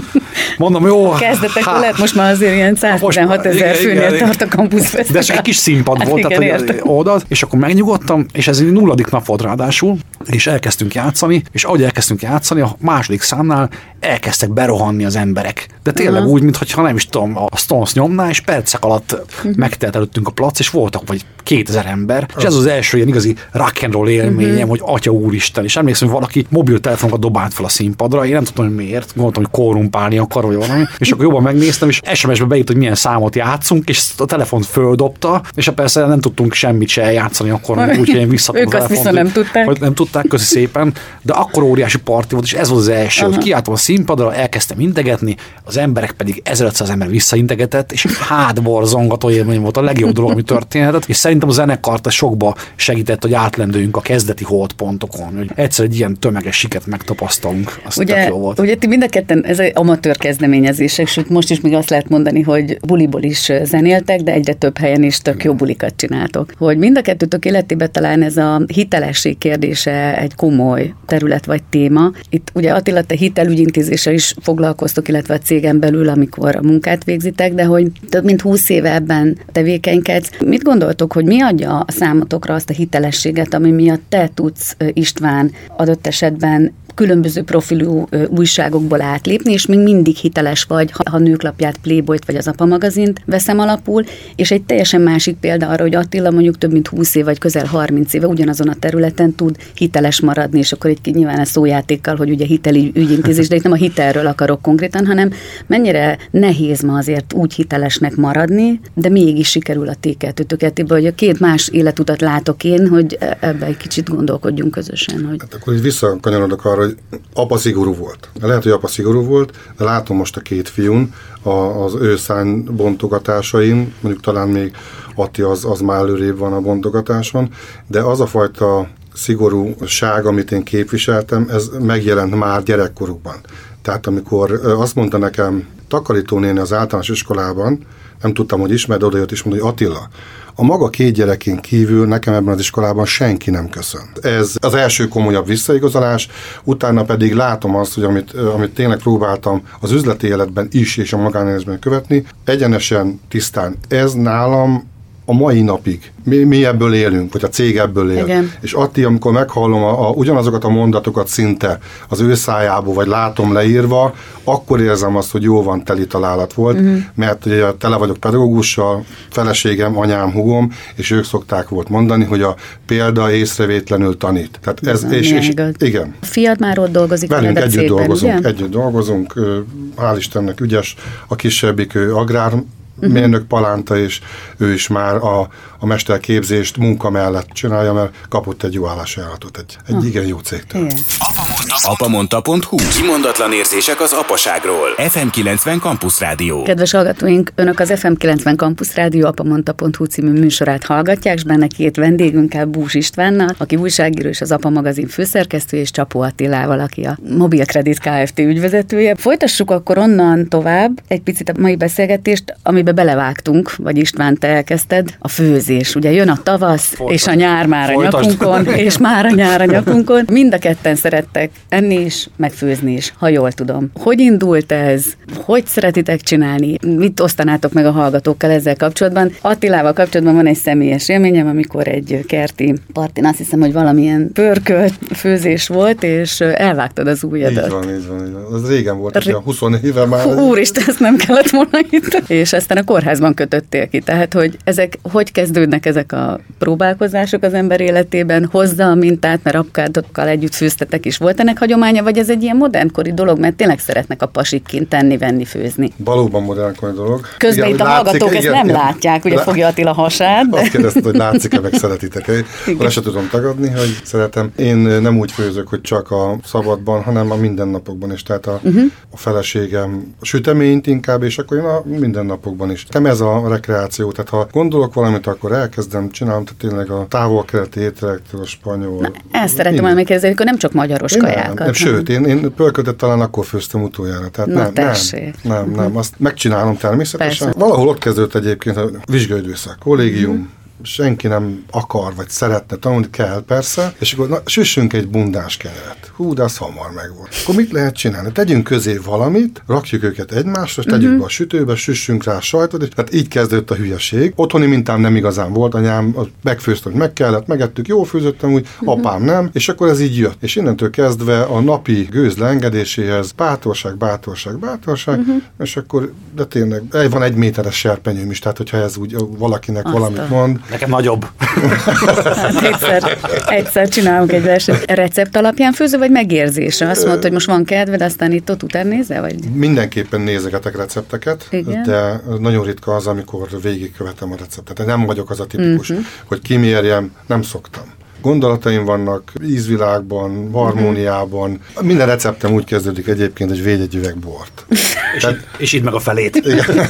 mondom, jó. Kezdetek hát- most már azért ilyen 116 ezer igen, főnél igen, tart a Fesztivál. de csak egy kis színpad Hát volt, igen, tehát hogy oda, és akkor megnyugodtam, és ez egy nulladik nap volt ráadásul, és elkezdtünk játszani, és ahogy elkezdtünk játszani, a második számnál elkezdtek berohanni az emberek. De tényleg Aha. úgy, mintha nem is tudom, a Stones nyomná, és percek alatt Mhm. megtelt előttünk a plac, és voltak vagy 2000 ember, és ez az első ilyen igazi rock and roll élményem, Mhm. hogy atya úristen, és emlékszem, hogy valaki mobiltelefonokat dobált fel a színpadra, én nem tudtam, hogy miért, gondoltam, hogy korrumpálni akar, vagy valami, és akkor jobban megnéztem, és SMS-be beírt, hogy milyen számot játszunk, és a telefont földobta, és hát persze nem tudtunk semmit se eljátszani akkor, úgyhogy én visszadtam Ők azt viszont nem tudták. Hogy nem tudták, köszi szépen, de akkor óriási parti volt, és ez volt az első, hogy kiálltam a színpadra, elkezdtem integetni, az emberek pedig 1500 ember visszaintegetett, és hátborzongató élmény volt a legjobb dolog, ami történhetett, és szerintem a zenekart ez sokba segített, hogy átlendüljünk a kezdeti holdpontokon, hogy egyszer egy ilyen tömeges siket megtapasztalunk, az tök Ugye, jó volt. ugye ti mind a ketten, ez egy amatőr kezdeményezések, sőt most is még azt lehet mondani, hogy buliból is zenéltek, de egyre több helyen is tök jó bulikat csináltok. Hogy mind a kettőtök életében talán ez a hitelesség kérdése egy komoly terület vagy téma. Itt ugye Attila, te hitelügyintézéssel is foglalkoztok, illetve a cégen belül, amikor a munkát végzitek, de hogy több mint 20 éve ebben tevékenykedsz. Mit gondoltok, hogy mi adja a számotokra azt a hitelességet, ami miatt te tudsz István adott esetben különböző profilú újságokból átlépni, és még mindig hiteles vagy, ha a nőklapját, Playboyt vagy az apa magazint veszem alapul, és egy teljesen másik példa arra, hogy Attila mondjuk több mint 20 év vagy közel 30 éve ugyanazon a területen tud hiteles maradni, és akkor egy nyilván a szójátékkal, hogy ugye hiteli ügyintézés, de itt nem a hitelről akarok konkrétan, hanem mennyire nehéz ma azért úgy hitelesnek maradni, de mégis sikerül a ti kettőtöketében, hogy a két más életutat látok én, hogy e- ebbe egy kicsit gondolkodjunk közösen, hogy Hát akkor így visszakanyarodok arra, hogy apa szigorú volt. Lehet, hogy apa szigorú volt, de látom most a két fiún, a, az ő szány bontogatásain, mondjuk talán még Atti az, az már előrébb van a bontogatáson, de az a fajta szigorúság, amit én képviseltem, ez megjelent már gyerekkorukban. Tehát amikor azt mondta nekem takarítónéni az általános iskolában, nem tudtam, hogy ismered, odajött és mondta, hogy Attila, a maga két gyerekén kívül nekem ebben az iskolában senki nem köszön. Ez az első komolyabb visszaigazolás, utána pedig látom azt, hogy amit, amit tényleg próbáltam az üzleti életben is és a magánéletben követni, egyenesen, tisztán. Ez nálam a mai napig. Mi, mi ebből élünk, vagy a cég ebből él. Igen. És Atti, amikor meghallom a, a, ugyanazokat a mondatokat szinte az ő szájából, vagy látom leírva, akkor érzem azt, hogy jó van, teli találat volt, uh-huh. mert ugye tele vagyok pedagógussal, feleségem, anyám, hugom, és ők szokták volt mondani, hogy a példa észrevétlenül tanít. Tehát ez, Bizony, és, és, igaz. igen. A fiad már ott dolgozik Velünk együtt cégben, dolgozunk, ugye? együtt dolgozunk, hál' Istennek ügyes, a kisebbik ő agrár mérnök Palánta, és ő is már a, a mesterképzést munka mellett csinálja, mert kapott egy jó állásajánlatot egy, egy igen jó cégtől. Igen. Apamonta.hu Kimondatlan érzések az apaságról. FM 90 Campus Rádió. Kedves hallgatóink, Önök az FM 90 Campus Rádió apamonta.hu című műsorát hallgatják, és benne két vendégünkkel Bús Istvánnal, aki újságíró és az Apa magazin főszerkesztő, és Csapó Attilával, aki a Mobil Credit Kft. ügyvezetője. Folytassuk akkor onnan tovább egy picit a mai beszélgetést, amiben belevágtunk, vagy István, te elkezdted, a főzés. Ugye jön a tavasz, Folytasd. és a nyár már a Folytasd. nyakunkon, és már a nyár a nyakunkon. Mind a ketten szerettek enni is, meg főzni is, ha jól tudom. Hogy indult ez? Hogy szeretitek csinálni? Mit osztanátok meg a hallgatókkal ezzel kapcsolatban? Attilával kapcsolatban van egy személyes élményem, amikor egy kerti partin azt hiszem, hogy valamilyen pörkölt főzés volt, és elvágtad az Így ujjadat. van, így van, így van. Az régen volt, Ré- ugye 20 éve már. Hú, Úristen, ezt nem kellett volna itt. És aztán a kórházban kötöttél ki. Tehát, hogy ezek, hogy kezdődnek ezek a próbálkozások az ember életében? Hozza a mintát, mert apkádokkal együtt főztetek is. Volt ennek hagyománya, vagy ez egy ilyen modernkori dolog, mert tényleg szeretnek a pasik kint tenni, venni, főzni? Valóban modernkori dolog. Közben Igen, itt a hogy hallgatók látszik, ezt igen, nem igen. látják, ugye Lá- fogja Attila hasát, de Azt kérdezted, hogy látszik-e, meg szeretitek-e. Akkor ezt sem tudom tagadni, hogy szeretem. Én nem úgy főzök, hogy csak a szabadban, hanem a mindennapokban is. Tehát a, uh-huh. a feleségem a süteményt inkább, és akkor én a mindennapokban is. Nem ez a rekreáció, tehát ha gondolok valamit, akkor elkezdem csinálni, tehát tényleg a távol-keleti ételektől, a spanyol. Na, ezt szeretem volna megkérdezni, akkor nem csak magyaros én kajákat. Nem, nem, sőt, én, én pörkötet talán akkor főztem utoljára. Tehát Na, nem, tessék. nem, nem, nem, azt megcsinálom természetesen. Persze. Valahol ott kezdődött egyébként a vizsgaidőszak, kollégium, mm senki nem akar, vagy szeretne tanulni, kell persze, és akkor na, süssünk egy bundás kenyeret. Hú, de az hamar megvolt. Akkor mit lehet csinálni? Tegyünk közé valamit, rakjuk őket egymásra, tegyük uh-huh. be a sütőbe, süssünk rá a sajtot, és hát így kezdődött a hülyeség. Otthoni mintám nem igazán volt, anyám megfőztem, meg kellett, megettük, jó főzöttem úgy, uh-huh. apám nem, és akkor ez így jött. És innentől kezdve a napi gőz leengedéséhez bátorság, bátorság, bátorság, uh-huh. és akkor, de tényleg, van egy méteres serpenyőm is, tehát hogyha ez úgy valakinek Aztán. valamit mond, Nekem nagyobb. Hát egyszer, egyszer csinálunk egy versenyt. Recept alapján főző, vagy megérzésre? Azt mondod, hogy most van kedved, aztán itt ott után nézel? Vagy? Mindenképpen nézegetek recepteket, Igen? de nagyon ritka az, amikor végigkövetem a receptet. Nem vagyok az a tipikus, uh-huh. hogy kimérjem, nem szoktam gondolataim vannak ízvilágban, harmóniában. Minden receptem úgy kezdődik egyébként, hogy végy egy üveg bort. és, Tehát, és itt meg a felét. Igen.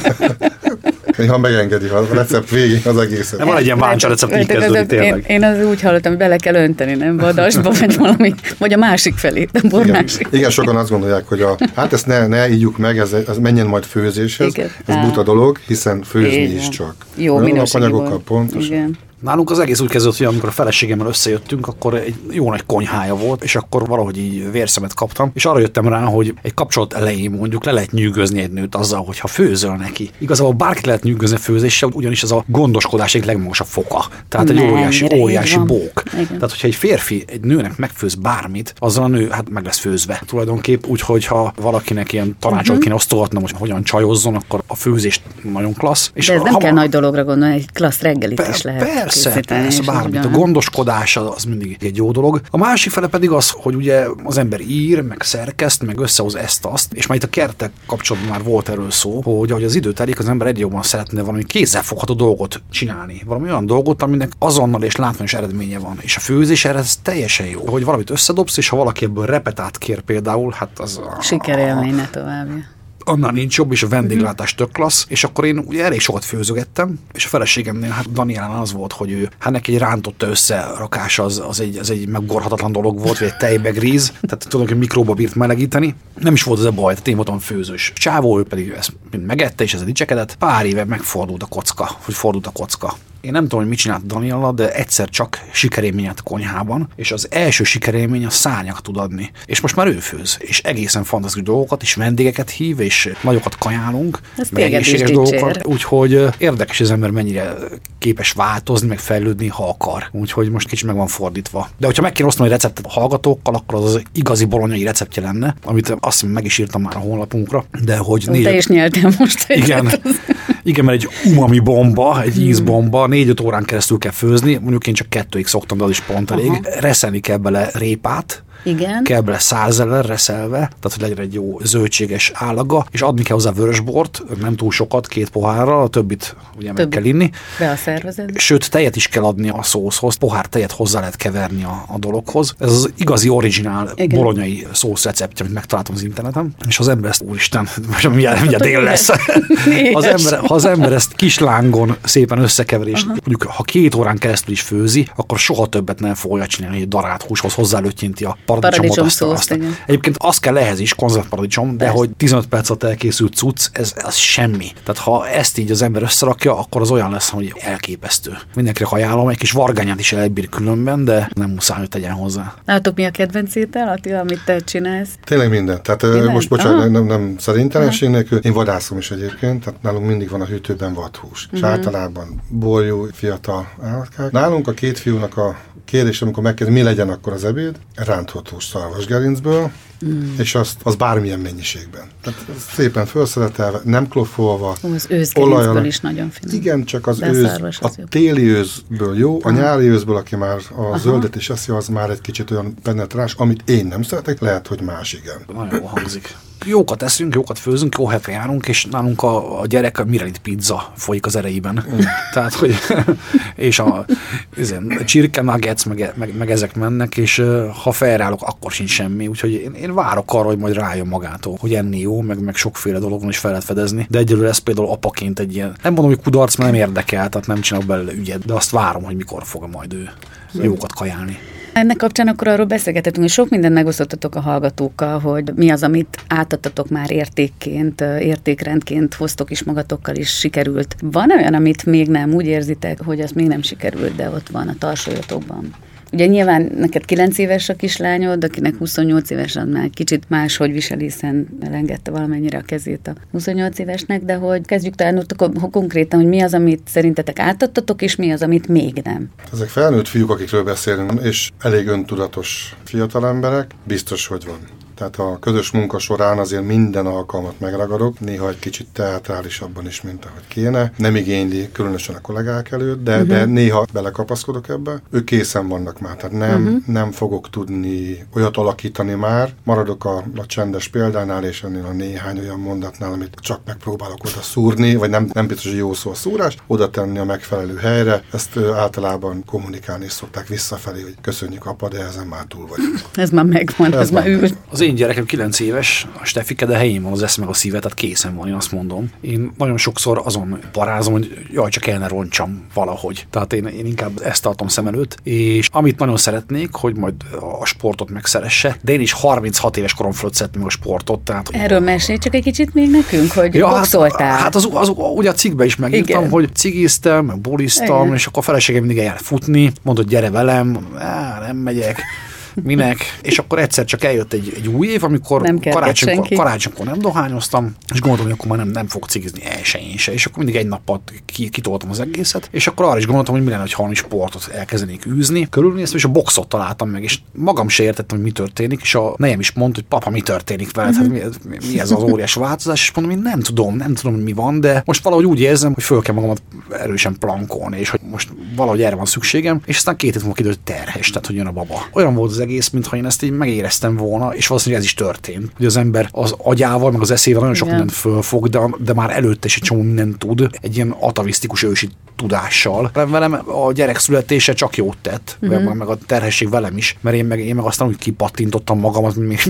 ha megengedi a recept végig az egészet. Nem van egy ilyen váncsa recept, így kezdődik tényleg. Én, én az úgy hallottam, hogy bele kell önteni, nem vadasba, vagy valami, vagy a másik felé, bor igen, másik. Igen, sokan azt gondolják, hogy a, hát ezt ne, ne ígyuk meg, ez, ez menjen majd főzéshez. Igen. Ez buta dolog, hiszen főzni igen. is csak. Jó minőségi anyagokkal pontosan. Igen. Nálunk az egész úgy kezdődött, hogy amikor a feleségemmel összejöttünk, akkor egy jó nagy konyhája volt, és akkor valahogy így vérszemet kaptam, és arra jöttem rá, hogy egy kapcsolat elején mondjuk le lehet nyűgözni egy nőt azzal, hogyha főzöl neki. Igazából bárki lehet nyűgözni főzéssel, ugyanis ez a gondoskodás egy legmagasabb foka. Tehát egy óriási, óriási bók. Igen. Tehát, hogyha egy férfi egy nőnek megfőz bármit, azzal a nő hát meg lesz főzve. Tulajdonképp úgyhogy ha valakinek ilyen tanácsot uh-huh. kéne osztogatnom, hogy hogyan csajozzon, akkor a főzést nagyon klassz. És De ez nem ha, kell nagy dologra gondolni, egy klassz reggelit per, is lehet persze, persze, bármit. A gondoskodás az mindig egy jó dolog. A másik fele pedig az, hogy ugye az ember ír, meg szerkeszt, meg összehoz ezt-azt, és már itt a kertek kapcsolatban már volt erről szó, hogy ahogy az idő telik, az ember egy jobban szeretne valami kézzelfogható dolgot csinálni. Valami olyan dolgot, aminek azonnal és látványos eredménye van. És a főzés erre ez teljesen jó, hogy valamit összedobsz, és ha valaki ebből repetát kér például, hát az... Sikerélmény ne továbbja annál nincs jobb, és a vendéglátás tök klassz, és akkor én ugye elég sokat főzögettem, és a feleségemnél, hát Danielán az volt, hogy ő, hát neki egy rántotta összerakás az, az, egy, az egy meggorhatatlan dolog volt, vagy egy tejbegríz, tehát tudok, hogy mikróba bírt melegíteni. Nem is volt ez a baj, tehát én voltam főzős. Csávó, ő pedig ezt mind megette, és ez dicsekedett. Pár éve megfordult a kocka, hogy fordult a kocka. Én nem tudom, hogy mit csinált Daniela, de egyszer csak sikerélményet a konyhában, és az első sikerélmény a szárnyak tud adni. És most már ő főz, és egészen fantasztikus dolgokat, és vendégeket hív, és nagyokat kajálunk, Ez egészséges dolgokat. Úgyhogy érdekes, az ember mennyire képes változni, meg fejlődni, ha akar. Úgyhogy most kicsit meg van fordítva. De hogyha meg kéne osztani egy receptet a hallgatókkal, akkor az az igazi bolonyai receptje lenne, amit azt hiszem meg is írtam már a honlapunkra, de hogy négy... Te is nyeltem most Igen, igen, mert egy umami bomba, egy ízbomba, négy-öt órán keresztül kell főzni, mondjuk én csak kettőig szoktam, de az is pont elég. Aha. Reszelni kell bele répát, igen. Kell bele százeler reszelve, tehát hogy legyen egy jó zöldséges állaga, és adni kell hozzá vörösbort, nem túl sokat, két pohárral, a többit ugye Több meg kell inni. Be a szervezet. Sőt, tejet is kell adni a szószhoz, pohár tejet hozzá lehet keverni a, a dologhoz. Ez az igazi originál Igen. bolonyai szósz receptje, amit megtaláltam az interneten, és az ember ezt, úristen, most mindjárt, mindjárt dél lesz. az ember, ha az ember ezt kis lángon szépen összekeveri, és mondjuk ha két órán keresztül is főzi, akkor soha többet nem fogja csinálni, hogy darált húshoz hozzálőttinti a paradicsomot. Paradicsom azt, azt. Egyébként az kell ehhez is, konzerv paradicsom, de hogy 15 perc alatt elkészült cucc, ez, ez semmi. Tehát ha ezt így az ember összerakja, akkor az olyan lesz, hogy elképesztő. Mindenkinek ajánlom, egy kis vargányát is elbír különben, de nem muszáj, hogy tegyen hozzá. Látok, mi a kedvenc étel, Attila, amit te csinálsz? Tényleg minden. Tehát minden? most bocsánat, nem, nem szerintelenség nélkül. Én vadászom is egyébként, tehát nálunk mindig van a hűtőben vadhús. Uh-huh. És mhm. általában borjú, fiatal állatkák. Nálunk a két fiúnak a kérdés, amikor megkérdezi, mi legyen akkor az ebéd, rántható szarvasgerincből, mm. és azt, az bármilyen mennyiségben. Tehát szépen felszeretelve, nem klofolva. Az őzgerincből is nagyon finom. Igen, csak az őz, a jobb. téli őzből jó, a nyári őzből, aki már a Aha. zöldet is eszi, az már egy kicsit olyan penetráns, amit én nem szeretek, lehet, hogy más igen. Nagyon jó hangzik. jókat eszünk, jókat főzünk, jó helyre járunk, és nálunk a, a gyerek a Mirelit pizza folyik az erejében. Mm. Tehát, hogy és a, a csirke nuggets, meg, meg, meg, ezek mennek, és ha felrállok, akkor sincs semmi. Úgyhogy én, én várok arra, hogy majd rájön magától, hogy enni jó, meg, meg sokféle dologon is fel lehet fedezni. De egyelőre ez például apaként egy ilyen, nem mondom, hogy kudarc, mert nem érdekel, tehát nem csinálok belőle ügyet, de azt várom, hogy mikor fog majd ő jókat kajálni. Ennek kapcsán akkor arról beszélgethetünk, hogy sok mindent megosztottatok a hallgatókkal, hogy mi az, amit átadtatok már értékként, értékrendként, hoztok is magatokkal is sikerült. Van olyan, amit még nem úgy érzitek, hogy az még nem sikerült, de ott van a tarsolyotokban? Ugye nyilván neked 9 éves a kislányod, akinek 28 éves, az már kicsit máshogy visel, hiszen elengedte valamennyire a kezét a 28 évesnek, de hogy kezdjük talán konkrétan, hogy mi az, amit szerintetek átadtatok, és mi az, amit még nem. Ezek felnőtt fiúk, akikről beszélünk, és elég öntudatos fiatal emberek, biztos, hogy van. Tehát a közös munka során azért minden alkalmat megragadok, néha egy kicsit teatrálisabban is, mint ahogy kéne. Nem igényli, különösen a kollégák előtt, de, uh-huh. de néha belekapaszkodok ebbe. Ők készen vannak már, tehát nem, uh-huh. nem fogok tudni olyat alakítani már. Maradok a, a csendes példánál és ennél a néhány olyan mondatnál, amit csak megpróbálok oda szúrni, vagy nem, nem biztos, hogy jó szó a szúrás, oda tenni a megfelelő helyre. Ezt általában kommunikálni szokták visszafelé, hogy köszönjük apa, de ezen már túl vagyunk. Ez már megvan, ez, ez már ült. Az én gyerekem 9 éves, a Stefike, de helyén van az eszme a szíve, tehát készen van, én azt mondom. Én nagyon sokszor azon parázom, hogy jaj, csak el ne roncsam valahogy. Tehát én, én inkább ezt tartom szem előtt, és amit nagyon szeretnék, hogy majd a sportot megszeresse, de én is 36 éves korom fölött szeretném a sportot. Tehát, Erről mesélj csak egy kicsit még nekünk, hogy ja, boxoltál. Hát, hát az, az, az, ugye a cikkbe is megírtam, Igen. hogy cigiztem, meg buliztam, Igen. és akkor a feleségem mindig eljár futni, mondott, gyere velem, Á, nem megyek minek, és akkor egyszer csak eljött egy, egy új év, amikor nem karácsonykor, karácsonykor nem dohányoztam, és gondoltam, hogy akkor már nem, nem fog cigizni el se én se, és akkor mindig egy napot kitoltam az egészet, és akkor arra is gondoltam, hogy mi lenne, ha valami sportot elkezdenék űzni. Körülnéztem, és a boxot találtam meg, és magam se értettem, hogy mi történik, és a nejem is mondta, hogy papa, mi történik veled, hát mi, mi, ez az óriás változás, és mondom, hogy nem tudom, nem tudom, hogy mi van, de most valahogy úgy érzem, hogy föl kell magamat erősen plankolni, és hogy most valahogy erre van szükségem, és aztán két hét múlva kiderült terhes, tehát hogy jön a baba. Olyan volt az egész, mintha én ezt így megéreztem volna, és valószínűleg ez is történt. Hogy az ember az agyával, meg az eszével nagyon sok Igen. mindent fölfog, de, de már előtte is egy csomó mindent tud, egy ilyen atavisztikus ősi tudással. Velem a gyerek születése csak jót tett, uh-huh. meg, a terhesség velem is, mert én meg, én meg aztán úgy kipattintottam magamat, még,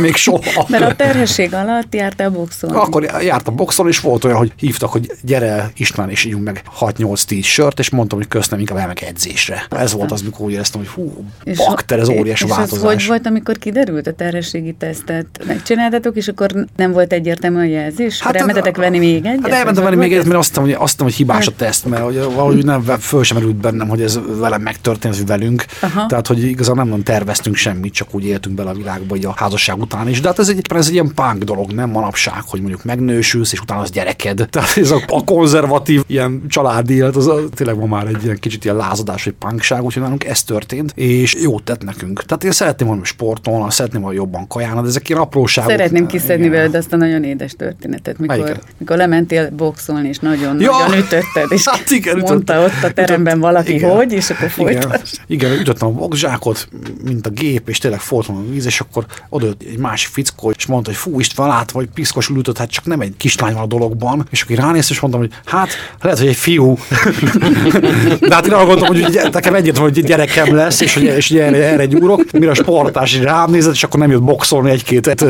még, soha. Mert a terhesség alatt jártál boxolni. Akkor jártam boxolni, és volt olyan, hogy hívtak, hogy gyere István, és ígyunk meg 6-8-10 sört, és mondtam, hogy köszönöm, inkább elmek edzésre. Ez volt az, mikor úgy éreztem, hogy hú, bakter, ez óriás és változás. És hogy volt, amikor kiderült a terhességi tesztet? Megcsináltatok, és akkor nem volt egyértelmű a jelzés? Hát, elmentetek venni még egyet? Hát elmentem venni még egyet, mert azt mondtam, hogy, azt mondtam, hogy hibás a hát- teszt, mert hogy valahogy nem föl sem merült bennem, hogy ez velem megtörtént, velünk. Aha. Tehát, hogy igazán nem, nem terveztünk semmit, csak úgy éltünk bele a világba, hogy a házasság után is. De hát ez egy, ez egy ilyen punk dolog, nem manapság, hogy mondjuk megnősülsz, és utána az gyereked. Tehát ez a, a konzervatív ilyen családi élet, az a, tényleg ma már egy ilyen kicsit ilyen lázadás, vagy punkság, úgyhogy nálunk ez történt, és jót tett nekünk. Tehát én szeretném valami sportolni, szeretném valami jobban kajálni, de ezek ilyen apróságok. Szeretném kiszedni veled azt a nagyon édes történetet, mikor, mikor lementél boxolni, és nagyon, ja, nagyon ütötted, és hát igen, mondta ott a teremben Ütött, valaki, igen, hogy, és akkor folytat. Igen, igen, ütöttem a boxzsákot, mint a gép, és tényleg volt a víz, és akkor oda egy másik fickó, és mondta, hogy fú, István lát, vagy piszkos ütött, hát csak nem egy kislány van a dologban, és akkor ránéz, és mondtam, hogy hát lehet, hogy egy fiú. De hát én arra gondoltam, hogy nekem egyet, hogy gyerekem lesz, és hogy, és erre, erre gyúrok, mire a sportás rám nézett, és akkor nem jött boxolni egy-két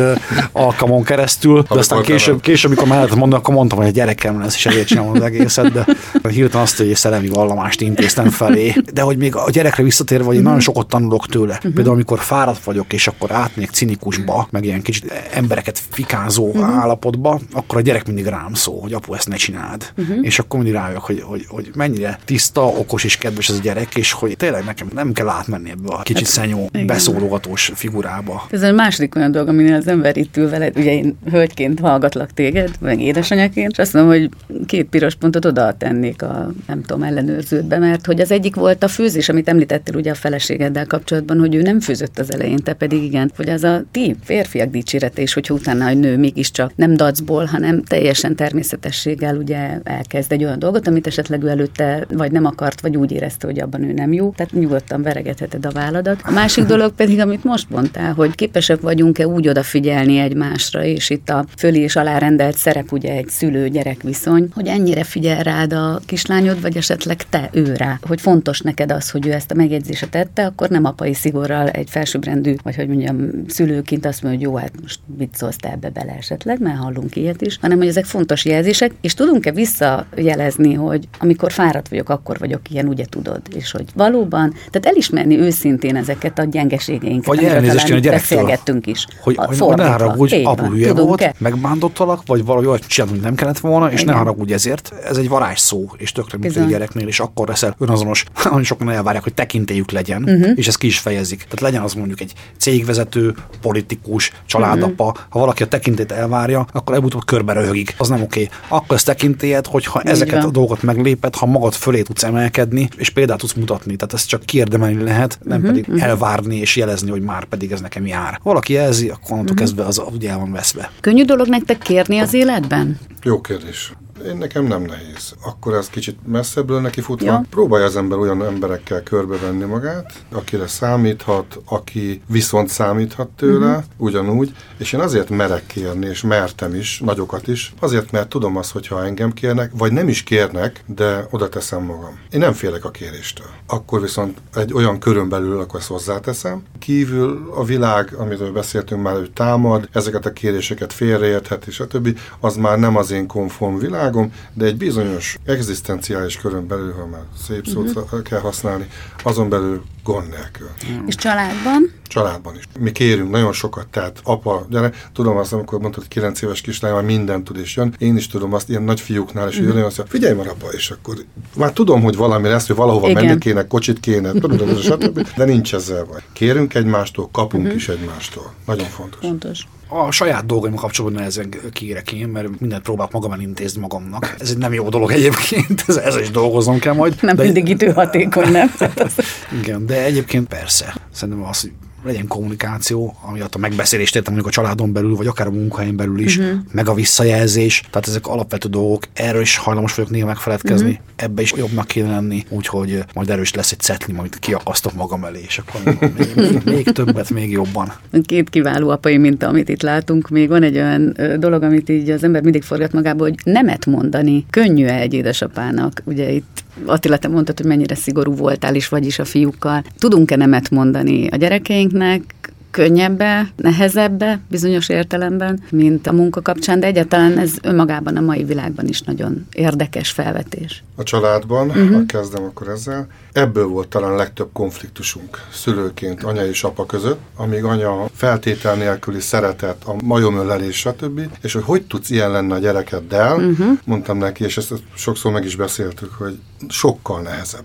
alkalmon keresztül. De aztán később, később, amikor mellett mondani, akkor mondtam, hogy egy gyerekem lesz, és ezért csinálom az egészet, de hirtelen azt, hogy szellemi vallomást intéztem felé. De hogy még a gyerekre visszatérve, hogy én nagyon sokat tanulok tőle. Uh-huh. Például, amikor fáradt vagyok, és akkor átnék cinikusba, meg ilyen kicsit embereket fikázó uh-huh. állapotba, akkor a gyerek mindig rám szól, hogy apu, ezt ne csináld. És akkor mindig rájövök, hogy, hogy, hogy mennyire tiszta, okos és kedves ez a gyerek, és hogy tényleg nekem nem kell átmenni ebbe a kicsit hát, szenyó, beszólogatós figurába. Ez a második olyan dolog, aminél az ember itt ül veled, ugye én hölgyként hallgatlak téged, meg édesanyaként, és azt mondom, hogy két piros pontot oda tennék a, nem tudom, ellenőrződbe, mert hogy az egyik volt a főzés, amit említettél ugye a feleségeddel kapcsolatban, hogy ő nem főzött az elején, te pedig igen, hogy az a ti férfiak dicsérete is, hogy utána egy nő mégiscsak nem dacból, hanem teljesen természetességgel ugye elkezd egy olyan dolgot, amit esetleg ő előtte vagy nem akart, vagy úgy érezte, hogy abban ő nem jó. Tehát nyugodtan veregetheted a válladat. A másik dolog pedig, amit most mondtál, hogy képesek vagyunk-e úgy odafigyelni egymásra, és itt a fölé és alárendelt szerep ugye egy szülő-gyerek viszony, hogy ennyire figyel rád a kislányod, vagy esetleg te ő rá, hogy fontos neked az, hogy ő ezt a megjegyzést tette, akkor nem apai szigorral egy felsőbbrendű, vagy hogy mondjam, szülőként azt mondja, hogy jó, hát most mit szólsz te ebbe bele esetleg, mert hallunk ilyet is, hanem hogy ezek fontos jelzések, és tudunk-e visszajelezni, hogy amikor fáradt vagyok, akkor vagyok ilyen, ugye tudod, és hogy valóban, tehát elismerni őszintén ezeket a gyengeségeinket, vagy elnézést a beszélgettünk is. Hogy, hogy ne haragudj, apu hülye volt, megbántottalak, vagy valahogy olyat nem kellett volna, és Igen. ne haragudj ezért. Ez egy varázsszó, és tökre mint egy gyereknél, és akkor leszel önazonos, nagyon sokan elvárják, hogy tekintélyük legyen, uh-huh. és ezt ki is fejezik. Tehát legyen az mondjuk egy cégvezető, politikus, családapa, uh-huh. ha valaki a tekintét elvárja, akkor előbb körbe röhögik. Az nem oké. Okay. Akkor ez tekintélyed, hogyha Így ezeket van. a dolgokat megléped, ha magad fölé tudsz emelkedni, és példát tudsz mutatni. Tehát ezt csak kérdemelni lehet, nem uh-huh, pedig uh-huh. elvárni és jelezni, hogy már pedig ez nekem jár. Valaki jelzi, akkor onnantól uh-huh. kezdve az ugye el van veszve. Könnyű dolog nektek kérni az életben? Jó kérdés. Én nekem nem nehéz. Akkor ez kicsit messzebbről neki futva. Ja. Próbálja az ember olyan emberekkel körbevenni magát, akire számíthat, aki viszont számíthat tőle, uh-huh. ugyanúgy, és én azért merek kérni, és mertem is, nagyokat is, azért, mert tudom azt, hogy ha engem kérnek, vagy nem is kérnek, de oda teszem magam. Én nem félek a kéréstől. Akkor viszont egy olyan körön belül, akkor ezt hozzáteszem. Kívül a világ, amiről beszéltünk már, hogy támad, ezeket a kéréseket félreérthet, és a többi, az már nem az én konform világ, világom, de egy bizonyos egzisztenciális körön belül, ha már szép szót uh-huh. kell használni, azon belül gond nélkül. Uh-huh. És családban? Családban is. Mi kérünk nagyon sokat, tehát apa, gyere, tudom azt, amikor mondtad, hogy 9 éves kislány már mindent tud és jön, én is tudom azt, ilyen nagy fiúknál, és uh-huh. jön azt, figyelj már apa, és akkor már tudom, hogy valami lesz, hogy valahova Igen. menni kéne, kocsit kéne, stb. de nincs ezzel baj. Kérünk egymástól, kapunk uh-huh. is egymástól. Nagyon fontos. Fontos a saját dolgaim kapcsolatban nehezen kérek én, mert mindent próbálok magam intézni magamnak. Ez egy nem jó dolog egyébként, ez, ez is dolgoznom kell majd. Nem de mindig időhatékony, nem? Igen, de egyébként persze. Szerintem az, hogy legyen kommunikáció, ami a megbeszélést értem mondjuk a családon belül, vagy akár a munkahelyen belül is, uh-huh. meg a visszajelzés, tehát ezek alapvető dolgok, erről is hajlamos vagyok néha megfeledkezni, uh-huh. ebbe is jobbnak kéne lenni, úgyhogy majd erős lesz egy cetlim, amit kiakasztok magam elé, és akkor még, még, még többet, még jobban. Két kiváló apai mint amit itt látunk. Még van egy olyan dolog, amit így az ember mindig forgat magába, hogy nemet mondani. Könnyű egy édesapának. Ugye itt Attila, te mondtad, hogy mennyire szigorú voltál is, vagyis a fiúkkal. Tudunk-e nemet mondani a gyerekeinknek, könnyebbe, nehezebbe bizonyos értelemben, mint a munka kapcsán, de egyáltalán ez önmagában a mai világban is nagyon érdekes felvetés. A családban, uh-huh. ha kezdem akkor ezzel, ebből volt talán a legtöbb konfliktusunk szülőként, anya és apa között, amíg anya feltétel nélküli szeretet, a majomölelés, stb. És hogy hogy tudsz ilyen lenni a gyerekeddel, uh-huh. mondtam neki, és ezt sokszor meg is beszéltük, hogy sokkal nehezebb.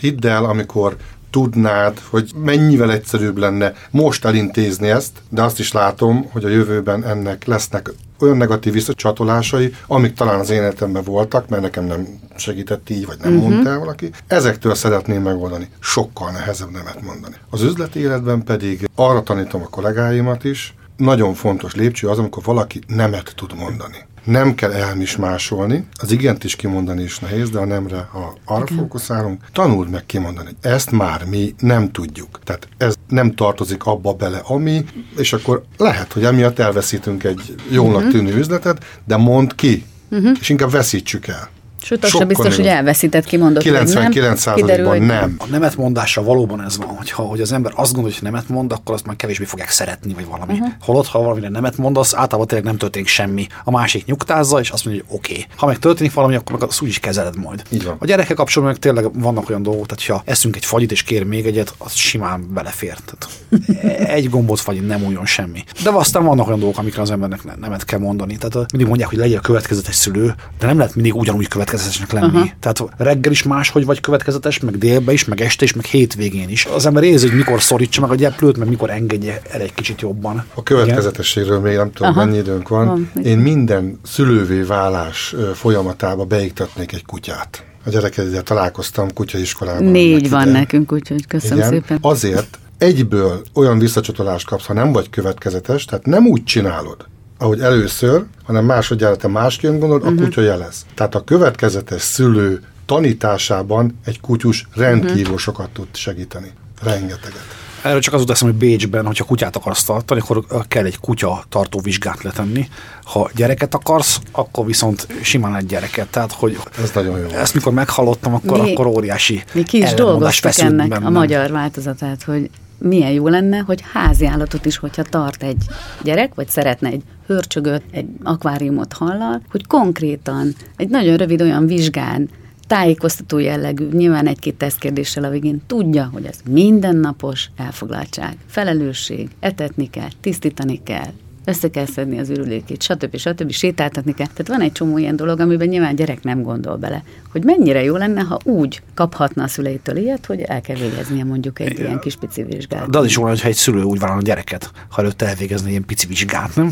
Hidd el, amikor tudnád, hogy mennyivel egyszerűbb lenne most elintézni ezt, de azt is látom, hogy a jövőben ennek lesznek olyan negatív visszacsatolásai, amik talán az én életemben voltak, mert nekem nem segített így, vagy nem uh-huh. mondta el valaki. Ezektől szeretném megoldani. Sokkal nehezebb nemet mondani. Az üzleti életben pedig arra tanítom a kollégáimat is, nagyon fontos lépcső az, amikor valaki nemet tud mondani nem kell elmismásolni, az igent is kimondani is nehéz, de a nemre, ha arra Igen. fókuszálunk, tanuld meg kimondani. Ezt már mi nem tudjuk. Tehát ez nem tartozik abba bele, ami, és akkor lehet, hogy emiatt elveszítünk egy jónak uh-huh. tűnő üzletet, de mond ki, uh-huh. és inkább veszítsük el. Sőt, az sem biztos, hogy elveszített kimondott, 99 nem. Kiderül, nem. A nemet mondása valóban ez van, hogyha, hogy az ember azt gondolja, hogy nemet mond, akkor azt már kevésbé fogják szeretni, vagy valami. Uh-huh. Holott, ha valamire nemet mondasz, általában tényleg nem történik semmi. A másik nyugtázza, és azt mondja, hogy oké. Okay. Ha meg történik valami, akkor meg azt úgy is kezeled majd. Így van. A gyerekek kapcsolatban meg tényleg vannak olyan dolgok, tehát ha eszünk egy fagyit és kér még egyet, az simán belefér. Tehát egy gombot fagyit nem újon semmi. De aztán vannak olyan dolgok, amikre az embernek nemet kell mondani. Tehát mindig mondják, hogy legyen a következetes szülő, de nem lehet mindig ugyanúgy következetesnek lenni. Uh-huh. Tehát reggel is máshogy vagy következetes, meg délben is, meg este is, meg hétvégén is. Az ember érzi, hogy mikor szorítsa meg a gyeplőt, meg mikor engedje el egy kicsit jobban. A következetességről még nem tudom, Aha. mennyi időnk van. van. Én minden szülővé válás folyamatába beiktatnék egy kutyát a gyerekeddel találkoztam kutyaiskolában. Négy van nekünk, úgyhogy köszönöm Igen, szépen. Azért egyből olyan visszacsatolást kapsz, ha nem vagy következetes, tehát nem úgy csinálod, ahogy először, hanem másodjára te másként gondolod, uh-huh. a mhm. kutya jelez. Tehát a következetes szülő tanításában egy kutyus rendkívül uh-huh. sokat tud segíteni. Rengeteget. Erről csak az jut hogy Bécsben, hogyha kutyát akarsz tartani, akkor kell egy kutya tartó vizsgát letenni. Ha gyereket akarsz, akkor viszont simán egy gyereket. Tehát, hogy Ez nagyon jó. ezt mikor meghallottam, akkor, mi, akkor óriási Mi ki is dolgoztak ennek bennem. a magyar változatát, hogy milyen jó lenne, hogy házi állatot is, hogyha tart egy gyerek, vagy szeretne egy hörcsögöt, egy akváriumot hallal, hogy konkrétan egy nagyon rövid olyan vizsgán tájékoztató jellegű, nyilván egy-két tesztkérdéssel a végén tudja, hogy ez mindennapos elfoglaltság, felelősség, etetni kell, tisztítani kell, össze kell szedni az ürülékét, stb. stb. sétáltatni kell. Tehát van egy csomó ilyen dolog, amiben nyilván gyerek nem gondol bele, hogy mennyire jó lenne, ha úgy kaphatna a szüleitől ilyet, hogy el kell végeznie mondjuk egy ilyen kis pici vizsgát. De az is volna, hogyha egy szülő úgy van a gyereket, ha előtte elvégezni ilyen pici vizsgát, nem?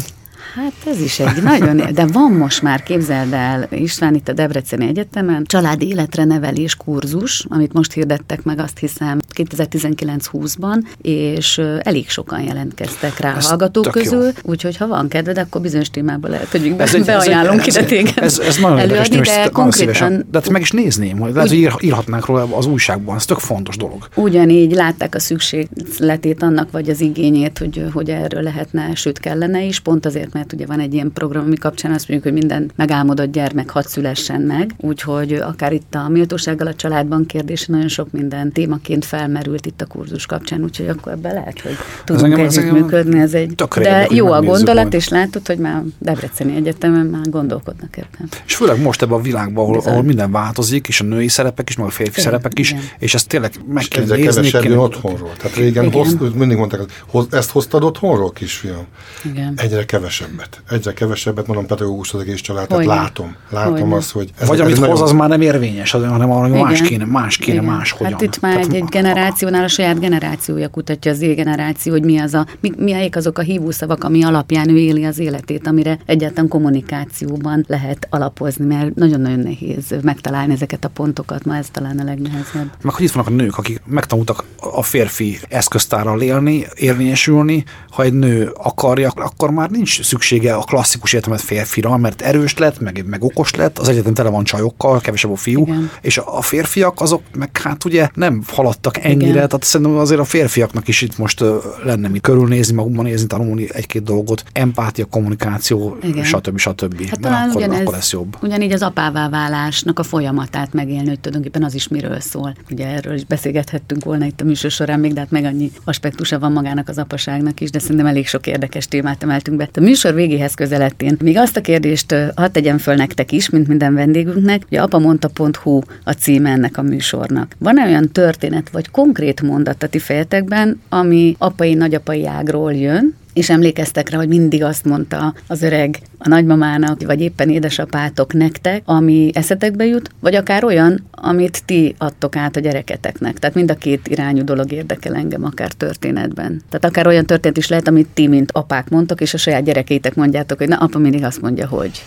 Hát ez is egy nagyon, de van most már, képzeld el, István itt a Debreceni Egyetemen, családi életre nevelés kurzus, amit most hirdettek meg azt hiszem 2019-20-ban, és elég sokan jelentkeztek rá a hallgatók közül, úgyhogy ha van kedved, akkor bizonyos témában lehet, hogy be, egy, beajánlunk ide téged. ez, ez, nagyon előadni, de konkrétan... De hát meg is nézném, hogy lehet, hogy írhatnánk róla az újságban, ez tök fontos dolog. Ugyanígy látták a szükségletét annak, vagy az igényét, hogy, hogy erről lehetne, sőt kellene is, pont azért, mert ugye van egy ilyen program, ami kapcsán azt mondjuk, hogy minden megálmodott gyermek hadd szülessen meg, úgyhogy akár itt a méltósággal a családban kérdés nagyon sok minden témaként felmerült itt a kurzus kapcsán, úgyhogy akkor ebbe lehet, hogy tudunk együttműködni. Ez egy, de jó a gondolat, majd. és látod, hogy már Debreceni Egyetemen már gondolkodnak ebben. És főleg most ebben a világban, ahol, ahol minden változik, és a női szerepek is, meg a férfi igen, szerepek is, igen. és ezt tényleg meg és kell nézni. Kell... otthonról. Tehát régen hoz, mindig mondták, ezt hoztad otthonról, kisfiam? Igen. Egyre kevesebb kevesebbet. Egyre kevesebbet, mondom pedagógus az egész család, tehát látom. Látom Hogyne. azt, hogy... Ez, Vagy ez amit hoz, az már nem érvényes, hanem Igen. más kéne, más kéne, Igen. más hogyan. Hát itt már egy, egy generációnál a saját generációja kutatja az generáció, hogy mi az a, mi, mi azok a hívószavak, ami alapján ő éli az életét, amire egyáltalán kommunikációban lehet alapozni, mert nagyon-nagyon nehéz megtalálni ezeket a pontokat, ma ez talán a legnehezebb. Meg hogy itt vannak a nők, akik megtanultak a férfi eszköztárral élni, érvényesülni, ha egy nő akarja, akkor már nincs szükség szüksége a klasszikus értelmet férfira, mert erős lett, meg, meg okos lett, az egyetem tele van csajokkal, kevesebb a fiú, Igen. és a, a férfiak azok meg hát ugye nem haladtak ennyire, Igen. tehát szerintem azért a férfiaknak is itt most lenne mit körülnézni, magukban nézni, tanulni egy-két dolgot, empátia, kommunikáció, Igen. stb. stb. Hát talán akkor, ugyanez, akkor lesz jobb. Ugyanígy az apává válásnak a folyamatát megélni, hogy tulajdonképpen az is miről szól. Ugye erről is beszélgethettünk volna itt a műsor során, még de hát meg annyi aspektusa van magának az apaságnak is, de szerintem elég sok érdekes témát emeltünk be. A műsor végéhez közeledtén. Még azt a kérdést hadd tegyem föl nektek is, mint minden vendégünknek, hogy apamonta.hu a címe ennek a műsornak. Van-e olyan történet vagy konkrét mondat a ti fejetekben, ami apai, nagyapai ágról jön, és emlékeztek rá, hogy mindig azt mondta az öreg a nagymamának, vagy éppen édesapátok nektek, ami eszetekbe jut, vagy akár olyan, amit ti adtok át a gyereketeknek. Tehát mind a két irányú dolog érdekel engem akár történetben. Tehát akár olyan történet is lehet, amit ti, mint apák mondtok, és a saját gyerekeitek mondjátok, hogy na, apa mindig azt mondja, hogy.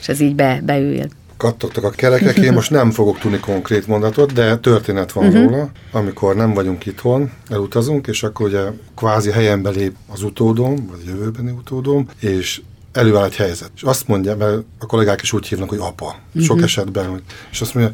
És ez így be, beül kattogtak a kerekek, én most nem fogok tudni konkrét mondatot, de történet van uh-huh. róla, amikor nem vagyunk itthon, elutazunk, és akkor ugye kvázi helyen belép az utódom, vagy a jövőbeni utódom, és előáll egy helyzet. És azt mondja, mert a kollégák is úgy hívnak, hogy apa. Uh-huh. Sok mhm. esetben, hogy, és azt mondja,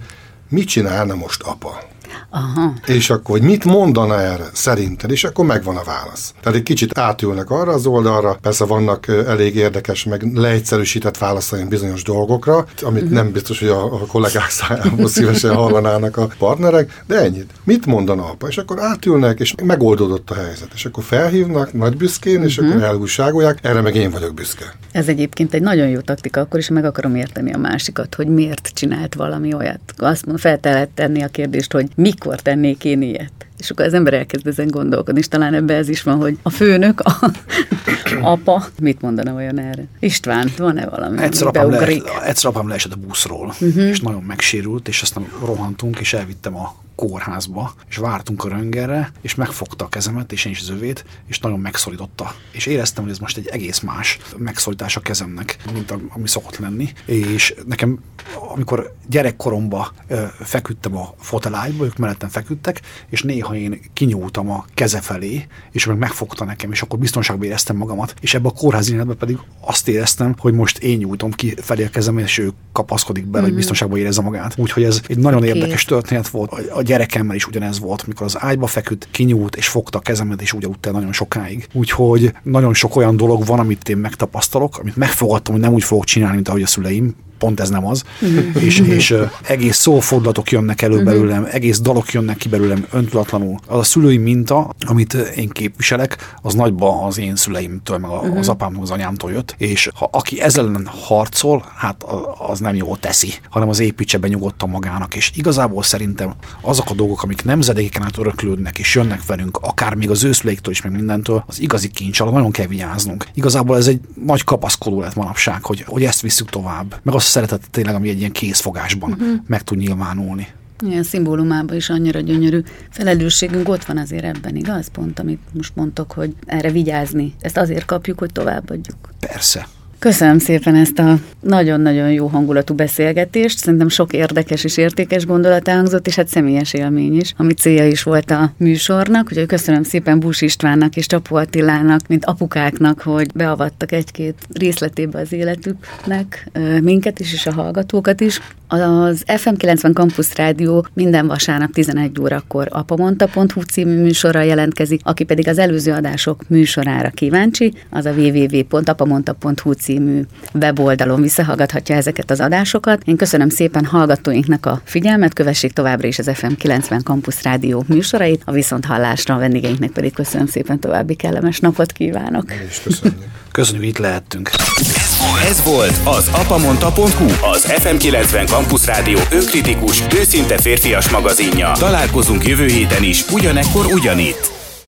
mit csinálna most apa? Aha. És akkor, hogy mit mondana erre szerinted, és akkor megvan a válasz. Tehát egy kicsit átülnek arra az oldalra, persze vannak elég érdekes, meg leegyszerűsített válaszaink bizonyos dolgokra, amit uh-huh. nem biztos, hogy a, a kollégák szájából szívesen hallanának a partnerek, de ennyit. Mit mondana apa? És akkor átülnek, és megoldódott a helyzet. És akkor felhívnak nagy büszkén, és uh-huh. akkor elújságolják, erre meg én vagyok büszke. Ez egyébként egy nagyon jó taktika, akkor is meg akarom érteni a másikat, hogy miért csinált valami olyat. Azt mondom, fel tenni a kérdést, hogy mikor tennék én ilyet? És akkor az ember elkezd ezen gondolkodni, és talán ebbe ez is van, hogy a főnök, a, apa, mit mondana olyan erre? István, van-e valami? Egyszer apám, le, egyszer apám leesett a buszról, uh-huh. és nagyon megsérült, és aztán rohantunk, és elvittem a kórházba, és vártunk a röngerre, és megfogta a kezemet, és én is az övét, és nagyon megszorította. És éreztem, hogy ez most egy egész más megszorítás a kezemnek, mint ami szokott lenni. És nekem, amikor gyerekkoromban feküdtem a fotelágyba, ők mellettem feküdtek, és néha én kinyúltam a keze felé, és meg megfogta nekem, és akkor biztonságban éreztem magamat. És ebbe a kórházi életben pedig azt éreztem, hogy most én nyújtom ki felé a kezem, és ő kapaszkodik bele, mm-hmm. hogy mhm. biztonságban érezze magát. Úgyhogy ez egy nagyon Két. érdekes történet volt. A gyerekemmel is ugyanez volt, mikor az ágyba feküdt, kinyúlt és fogta a kezemet, és úgy aludt nagyon sokáig. Úgyhogy nagyon sok olyan dolog van, amit én megtapasztalok, amit megfogadtam, hogy nem úgy fogok csinálni, mint ahogy a szüleim, pont ez nem az, uh-huh. és, és egész szófordulatok jönnek elő uh-huh. belőlem, egész dalok jönnek ki belőlem öntudatlanul. Az a szülői minta, amit én képviselek, az nagyban az én szüleimtől, meg uh-huh. az apámtól, az anyámtól jött, és ha aki ezzel ellen harcol, hát az nem jól teszi, hanem az építse be nyugodtan magának, és igazából szerintem azok a dolgok, amik nemzedéken át öröklődnek, és jönnek velünk, akár még az őszüleiktől is, meg mindentől, az igazi kincs, nagyon kell vigyáznunk. Igazából ez egy nagy kapaszkodó lett manapság, hogy, hogy ezt visszük tovább. Meg azt szeretet tényleg, ami egy ilyen készfogásban uh-huh. meg tud nyilvánulni. Ilyen szimbólumában is annyira gyönyörű. Felelősségünk ott van azért ebben, igaz? Pont, amit most mondtok, hogy erre vigyázni. Ezt azért kapjuk, hogy továbbadjuk. Persze. Köszönöm szépen ezt a nagyon-nagyon jó hangulatú beszélgetést. Szerintem sok érdekes és értékes gondolat elhangzott, és hát személyes élmény is, ami célja is volt a műsornak. Úgyhogy köszönöm szépen Bús Istvánnak és Csapó Attilának, mint apukáknak, hogy beavattak egy-két részletébe az életüknek, minket is, és a hallgatókat is. Az FM90 Campus Rádió minden vasárnap 11 órakor apamonta.hu című műsorra jelentkezik, aki pedig az előző adások műsorára kíváncsi, az a www.apamonta.hu című weboldalon visszahallgathatja ezeket az adásokat. Én köszönöm szépen hallgatóinknak a figyelmet, kövessék továbbra is az FM90 Campus Rádió műsorait, a viszont hallásra a vendégeinknek pedig köszönöm szépen további kellemes napot kívánok. köszönjük. Köszönjük, itt lehettünk. Ez volt az apamonta.hu, az FM90 Campus Rádió önkritikus, őszinte férfias magazinja. Találkozunk jövő héten is, ugyanekkor ugyanitt.